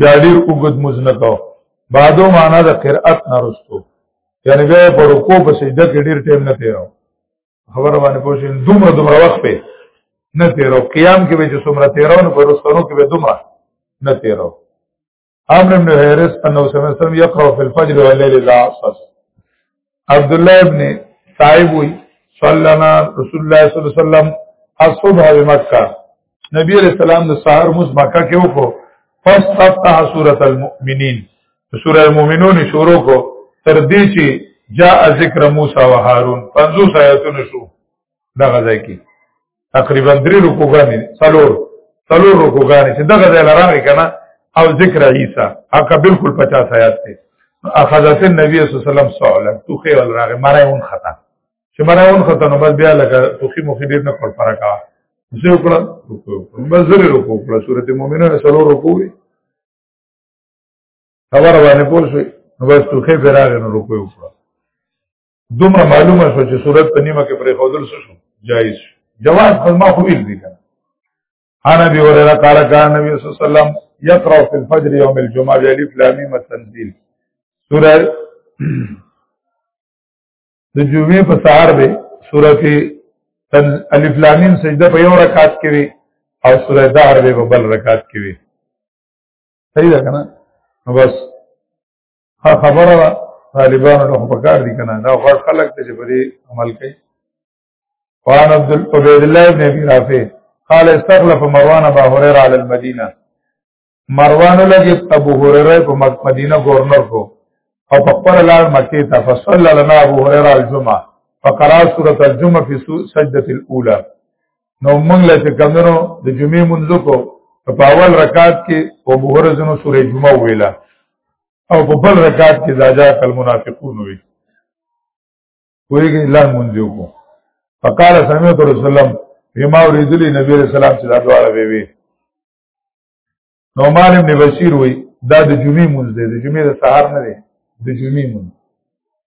بیا ډیر وګد مزنه کو بعدو معنا د قرأت نرستو یعنی بیا پر رکوع په سجده کې ډیر ټیم نه تیرو خبر باندې پوښین دومره دومره وخت په نه تیرو قیام کې به چې څومره تیرو نو پر رسونو کې به دومره نه تیرو امر ابن حیرس انه سمسم یقرأ فی الفجر واللیل اذا عصر عبد الله ابن صاحب وی صلنا رسول الله صلی الله علیه وسلم الصبح بمکه نبی علیہ السلام د سحر مز مکه کې وکړو پس فتح سورۃ المؤمنین سورۃ المؤمنون شروع کو تر دې چې جاء ذکر موسی و هارون 50 آیاتونه شو دغه ځای کې تقریبا درې رکوګانې څلور څلور رکوګانې چې دغه ځای لراغی کنه او ذکر عیسی هغه بالکل 50 آیات دی اخذت النبي صلی الله علیه وسلم سوالا تو خیر الراغه مړای اون خطا چې مړای اون خطا نو بس بیا لکه توخی مخې ډیر نه کول فرق آ زه وکړه رکوع بس زری رکوع کړه سورته مؤمنه څلور رکوع خبر باندې پوه شئ نو بس توخی فراغه نو رکوع وکړه دومره معلومه شو چې صورت په نیمه کې پرې خودل شو جایز شو جواز خو ما خو ویل دي کنه انا ابي هريره قال كان النبي صلى الله عليه وسلم يقرا في الفجر يوم الجمعه بالف لام ميم التنزيل سوره د جمعې په سهار به سوره الف لام ميم سجده په یو رکعت کې وي او سوره دهر به په بل رکعت کې وي صحیح ده کنه نو بس ها خبره ده طالبانو له په کار دي کنه دا غړ خلک ته چې په دې عمل کوي وان عبد عبد الله بن ابي رافع قال استخلف مروان ابا هريره على المدينه مروان لګي ابو هريره په مدینه گورنر کو او په خپل لار مکه ته فصلى لنا ابو هريره الجمعه فقرا سوره الجمعه في سجده الاولى نو موږ له چې کمنو د جمعې منځو کو په اول رکعت کې او بهر زنو سورې جمعه ویلا او په بل رکعت کې زاجا کل منافقون وی ویږي لا منځو کو فقال سمعت رسول الله بما اريد لي نبي رسول الله صلی الله علیه وی نومان ابن بشیر وی دا د جمعې منځ دی د جمعې د سهار نه دی د جمعې منځ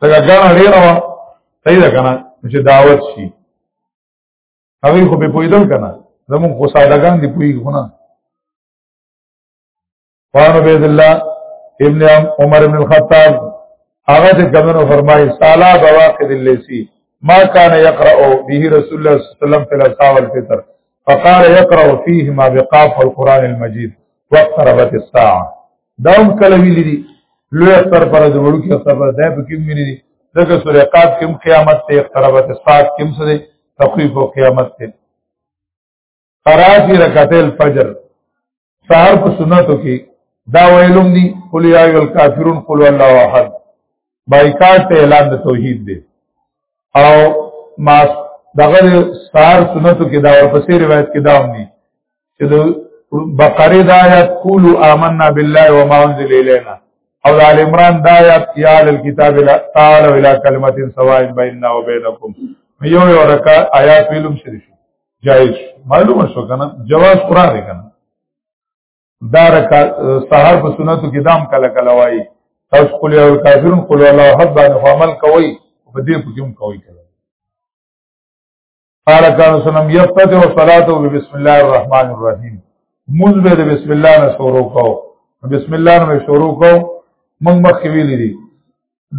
دا ګڼه ډیره وا صحیح ده کنه چې دعوت شي هغه خو به پویدل کنه زمون خو سادهګان دی پوی خو نه قرآن عبد الله ابن عمر ابن الخطاب هغه چې کمنو فرمایي سالا بواقد الليسي ما كان يقرأ به رسول الله صلى الله عليه وسلم في الأسعى والفطر فقال يقرأ فيهما بقاف القرآن المجيد واقتربت الساعة دا هم کله ویلي دي لوی اختر پر د وړو کې اختر پر ځای په کې ویلي دي دغه سورې قاف کې قیامت ته اقترابات ساعت کې هم سره تخفیف او قیامت ته قرافی رکعتل فجر سحر په سنتو کې دا ویلوم دي قل یا ایل کافرون قل الله احد بایکاټ ته اعلان د توحید دی او ما دغه سار سنتو کې دا ورپسې روایت کې دا هم دي چې د بقره دا آیات قولوا آمنا بالله وما انزل الینا او د آل عمران دا آیات یا الکتاب تعالی الى کلمت سواء بیننا وبینکم یو یو رکعت آیات ویلم شریف جائز معلومه شو کنه جواز قران کنه دا رکعت سحر په سنتو کې دام کله کله وایي تاسو قل یا الکافرون قل الله احد باندې عمل کوي په دې په کوم کوي کله قال كان سنم يفتتح صلاته بسم الله الرحمن الرحيم موږ به بسم الله نه شروع کوو بسم الله نه شروع کوو موږ مخکې ویل دي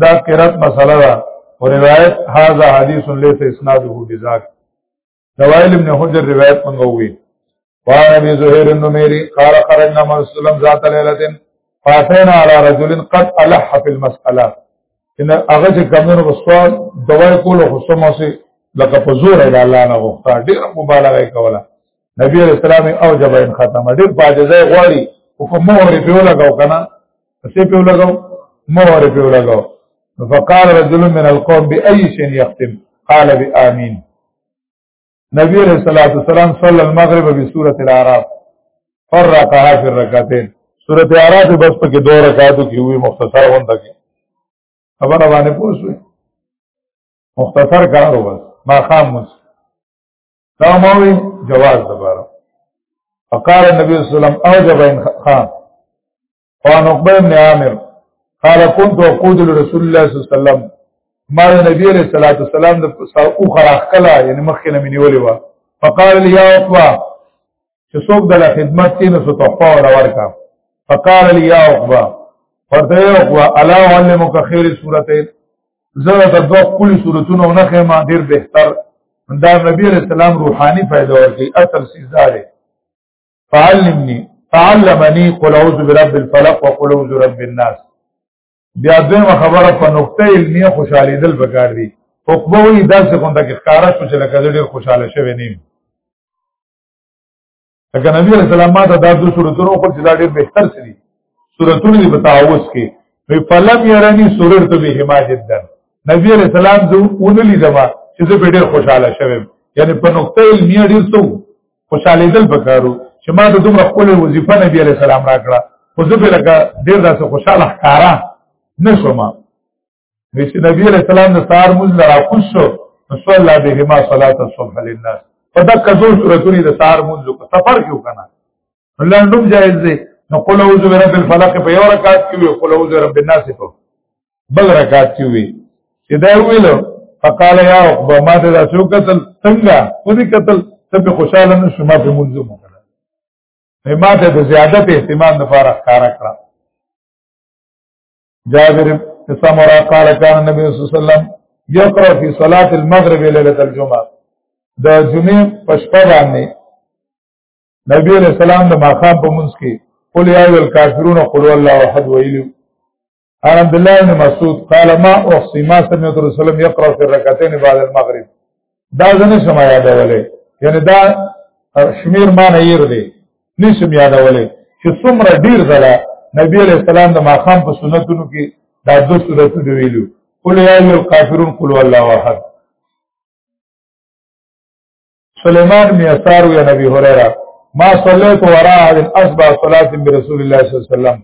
دا قرات مسله ده او روایت هاذا حدیث ليس اسناده بذاک نوائل ابن حجر روایت منگووی وعن ابي زهير النميري قال خرجنا مع رسول الله ذات ليله فاتينا على رجل قد الح في المساله ان هغه چې کمنو وسوال دوای کول خو سمو سي لکه په زور د الله نه غوښتا ډېر مبالغه کوله نبی رسول الله او جبین ختم ډېر پاجزه غواړي او کوم مور په لګاو کنه څه په لګاو مور په لګاو فقال رجل من القوم باي شيء يختم قال بامين نبی علیہ الصلوۃ والسلام صلی المغرب بسورۃ الاعراف فرقها في الركعتين سورۃ الاعراف بس په کې دوه رکعاتو کې وی مختصر ونده کې خبره باندې پوښوي مختصر کارو بس ما خاموش دا موي جواز دبره فقال النبي صلى الله عليه وسلم اوجب ان خان وعن عقبه بن عامر قال كنت اقود لرسول الله صلى الله عليه وسلم ما نبی علیہ الصلوۃ والسلام د او خراخ کلا یعنی مخکې نه منیولې و فقال لي يا عقبه چې څوک د خدمت کې نو تحفه ولا ورکا فقال لي يا عقبه فرته عقبه الا علمك خير سورتين زه د دوه کلی سورتونو نه خېما ډیر بهتر دا نبی عليه السلام روحاني فائدہ ورکړي اصل سيزاره فعلمني فعلمني قل اعوذ برب الفلق وقل اعوذ برب الناس بیا دغه خبره په نقطه علميه خوشالي دل بکار دي عقبه وی داسې غونډه کې ښکارا شو چې لکه ډېر خوشاله شوی نیم اګه نبی رسول الله ما دا د سورتونو خو چې دا ډېر بهتر سړي سورتونو دی په تعوذ کې وی فلم يرني سورت به هما جدا نبی رسول الله زو اونلی دما چې زه ډېر خوشاله شوم یعنی په نقطه علمي ډېر سو خوشاله دل پکارو چې ما د دومره خپل وظیفه نبی رسول الله راکړه خو زه به لکه ډېر داسې خوشاله ښکارا نشوم وی چې نبی علیہ السلام د سار موز لرا خوش شو صلی به ما صلات الصبح للناس په دک ذو سورتونی د سار موز کو سفر کیو کنه الله نوم جایز دی نو قل اعوذ برب الفلق په یو رکعت کې وی قل اعوذ برب الناس په بل رکعت کې وی چې دا ویلو فقال یا عقبه ما ته دا شو قتل څنګه خو دې قتل ته خوشاله نه شما په موږ مو کړه ما ته د زیادت اهتمام لپاره ښکارا کړه جابر سمرا قال كان النبي صلى الله عليه وسلم يقرأ في صلاة المغرب ليلة الجمعة د جمعې په شپه باندې نبی علیہ السلام د ماقام په منځ کې قل یا ایو الکافرون قل الله احد ویلو عن عبد الله بن مسعود قال ما احصي ما سمعت رسول الله يقرا في الركعتين بعد المغرب دا ځنه سما یادولې یعنی دا شمیر ما نه ير دی نشم یادولې چې څومره ډیر زړه نبی علیہ السلام د ماخام په سنتونو کې دا دو سورته ویلو قل یا ایو الکافرون قل والله احد سليمان ميسار ويا نبي هريره ما صليت وراء احد اصبع صلاه برسول الله صلى الله عليه وسلم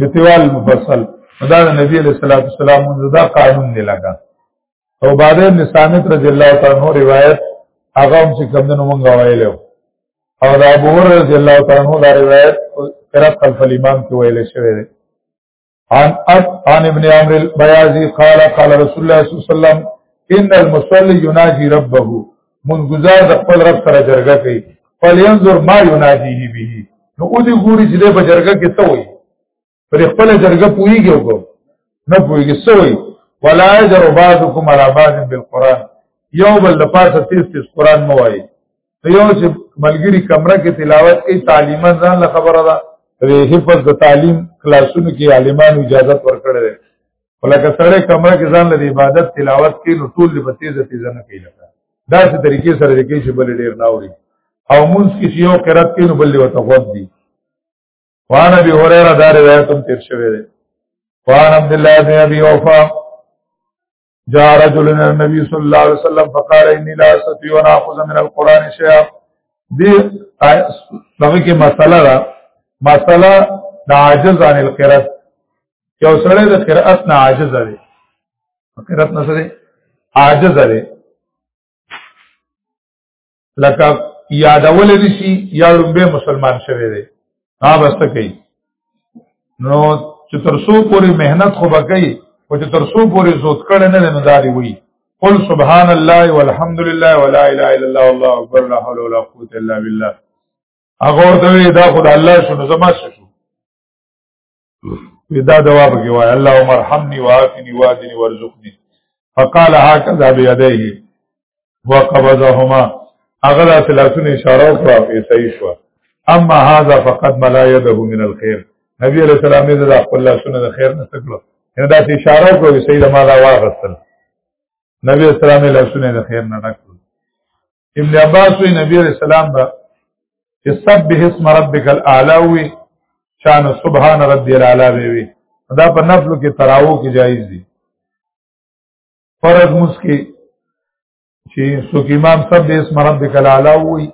بتوال مفصل دا د نبی علیہ الصلوۃ والسلام دا قانون دی لگا او بعد ابن ثابت رضی الله تعالی عنہ روایت هغه هم چې کوم نو مونږ وایلو او دا ابو هرره رضی الله تعالی عنہ دا روایت قرات خلف الامام کې ویل شوی دی عن اب عن ابن عمرو البياضي قال قال رسول الله صلی الله علیه وسلم ان المصلي يناجي ربه مونږ گزار د خپل رب سره جرګه کوي فلینظر ما ینادیه به نو او دې ګوري چې په جرګه کې څه وایي پر خپل جرګه پويږي وګو نه پويږي څه وایي ولا یجر بعضکم علی بعض بالقران یو بل لپاره تیز تیز قران مو وایي ته یو چې ملګری کمره کې تلاوت کوي تعلیمه ځان له خبره ده په حفظ د تعلیم کلاسونو کې عالمانو اجازه ورکړي ولکه سره کمره کې ځان لري عبادت تلاوت کې نو ټول په تیزه تیزه نه کوي لکه دا څه طریقې سره کې چې بل ډیر نه اوري او مونږ کې چې یو قرات کې نو بل وته غوږ دي وان ابي هريره دا روایت هم تیر شوی دی وان عبد الله بن ابي اوفا جاء رجل الى النبي صلى الله عليه وسلم فقال اني لا استطيع ان اخذ من القران شيئا دې هغه کې مسله ده مسله د عاجز عن القرات یو سره د قرأت نه عاجز دی قرأت نه سره عاجز دی لکه یادول دي شي یا لومبه مسلمان شوی دی ها بس ته کوي نو چې تر څو پورې مهنت خو بکې او چې تر څو پورې زوت کړي نه نه داري وي قل سبحان الله والحمد لله ولا اله الا الله والله اکبر لا حول ولا قوت الا بالله هغه ورته دا خدای الله شنو زما شو ودا دوا بګي وای اللهم ارحمني وعافني واجني وارزقني فقال هكذا بيديه وقبضهما اغلا ثلاثون اشاره وکړه په صحیح شو اما هذا فقد ملا يده من الخير نبی علیہ السلام دې د خپل لاسونه د خیر نه سکلو ان دا اشاره کوي سید ما دا واغستل نبی اسلام له لاسونه د خیر نه ډک ابن عباس وی نبی علیہ السلام با چې سبح اسم ربک الاعلى وی شان سبحان ربی الاعلى وی دا په نفل کې تراو کې جایز دي فرض مسکی چې څوک امام سب اسم ربک الاعلى وی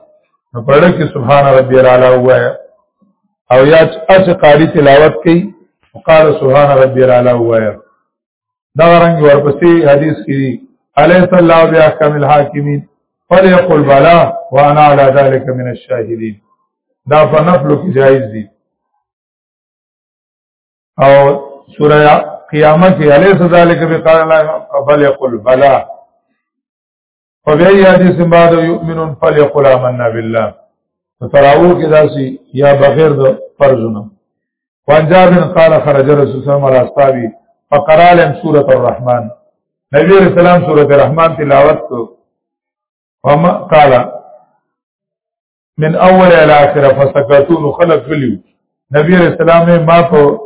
نو په لړ کې سبحان ربی الاعلى وایا او یا چې قاری تلاوت کوي وقال سبحان ربی الاعلى وایا دا رنګ ورپسې حدیث کې دی علی صلی الله علیه احکام الحاکمین فلیقل بلا وانا علی ذلک من الشاهدین دا په نفل کې جایز دي او سوره قیامت کې علی صلی الله علیه وسلم فلیقل بلا او بیا یې حدیث بعد یؤمنون فلیقل آمنا بالله تراو کې داسي یا بغیر د فرضونو وان جابر قال خرج رسول الله صلی الله علیه وسلم فقرا لهم سوره الرحمن نبی رسول الله سوره الرحمن تلاوت کو وما قال من اول الى اخره فسكتوا نو خلق غلي نبی رسول الله ما په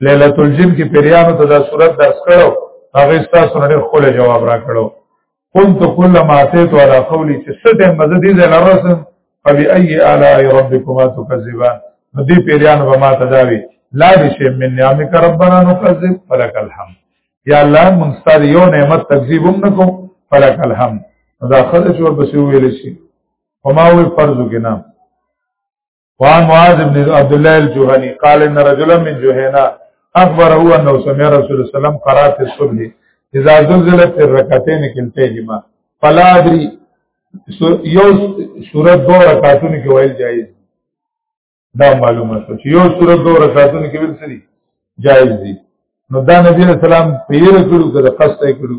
ليله الجن کې پیرانو ته دا صورت درس کړو هغه تاسو نه خپل جواب را کړو كنت كل ما اتيت على قولي چې ستې مزه دې زل رسم فبأي آلاء ربكما تكذبان نو دې پیرانو به ما تداوي لا بشي من نعمك ربنا نكذب فلك الحمد یا الله مونږ ستاسو یو نعمت تکذیب هم نکوم فلک الحمد دا خدای چې ورپسې ویل شي وما هو فرض جنا وعن معاذ بن عبد الله الجهني قال ان رجلا من جهينه اخبره انه سمع رسول الله صلى الله عليه وسلم قرات الصبح اذا زلزلت الركعتين كلتيهما فلا ادري یو صورت دو رکعتونو کې ویل جایز دا معلومه شو چې یو صورت دو رکعتونو کې ویل سری جایز دي نو دا نبی رسول الله پیره کړو کړه قصې کړو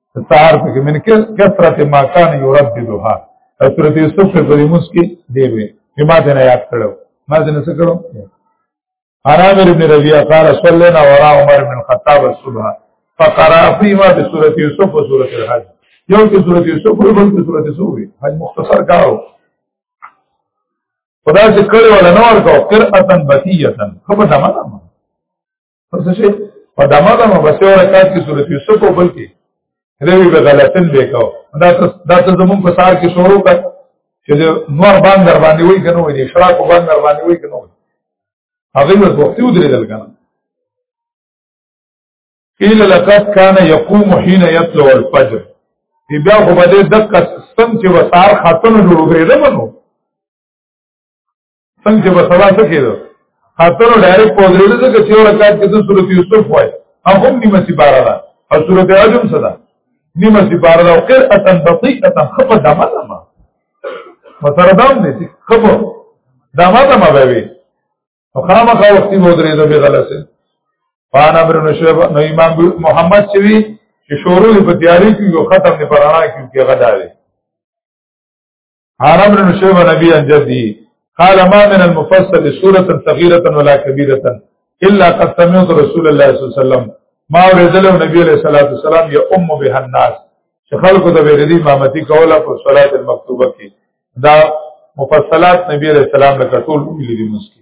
سهار په کې من کثرت ما کان یرددها سورۃ یوسف په دې موس کې دی وی ما دې نه یاد کړو ما دې نه څه کړو حرامر ابن ربیعه قال صلینا وراء عمر بن الخطاب الصبح فقرا فيما بسورۃ یوسف و سورۃ الحج یو کې سورۃ یوسف او بل کې سورۃ یوسف وی حج مختصر کارو خدا چې کړي ولا نور کو قرأتن بتیتن خبر ده ما پس شي په دمه دمه بس یو رکعت کې سورۃ یوسف او بل کې دوی به غلطن وکاو دا دا ته زمون په سار کې شروع کړ چې نور باندې باندې وای کنه وای اشراق باندې باندې وای کنه هغه نو وخت ودرېدل کنه قیل لقد کان یقوم حين یطلع الفجر دی بیا خو بده دقه سم چې وسار خاتون جوړ غیره منو څنګه چې په سبا څه کېدو خاطر ډایرک په درې دې کې چې ورکات کې د سورۃ یوسف وای هغه نیمه سی بار ده او سورۃ عجم صدا نیمه سی بار ده او قرأتا بطیئه خفه دمه دمه مسردام دې چې خفه دمه دمه به وي او خامخا وخت مو درې دې غلسه فان امر نو شعب نو امام محمد شوی چې شروع په تیاری کې یو ختم نه پرانا کې غدا دی حرام بن شعبه نبی عن جدي قال ما من المفصل سوره صغيره ولا كبيره الا قد سمعت رسول الله صلى الله عليه وسلم ما ورزله نبی عليه الصلاه والسلام يا ام بها الناس شخل کو د ویری امامتی کوله په صلات المکتوبه کې دا مفصلات نبی عليه السلام له ټول ویلي دي مسکی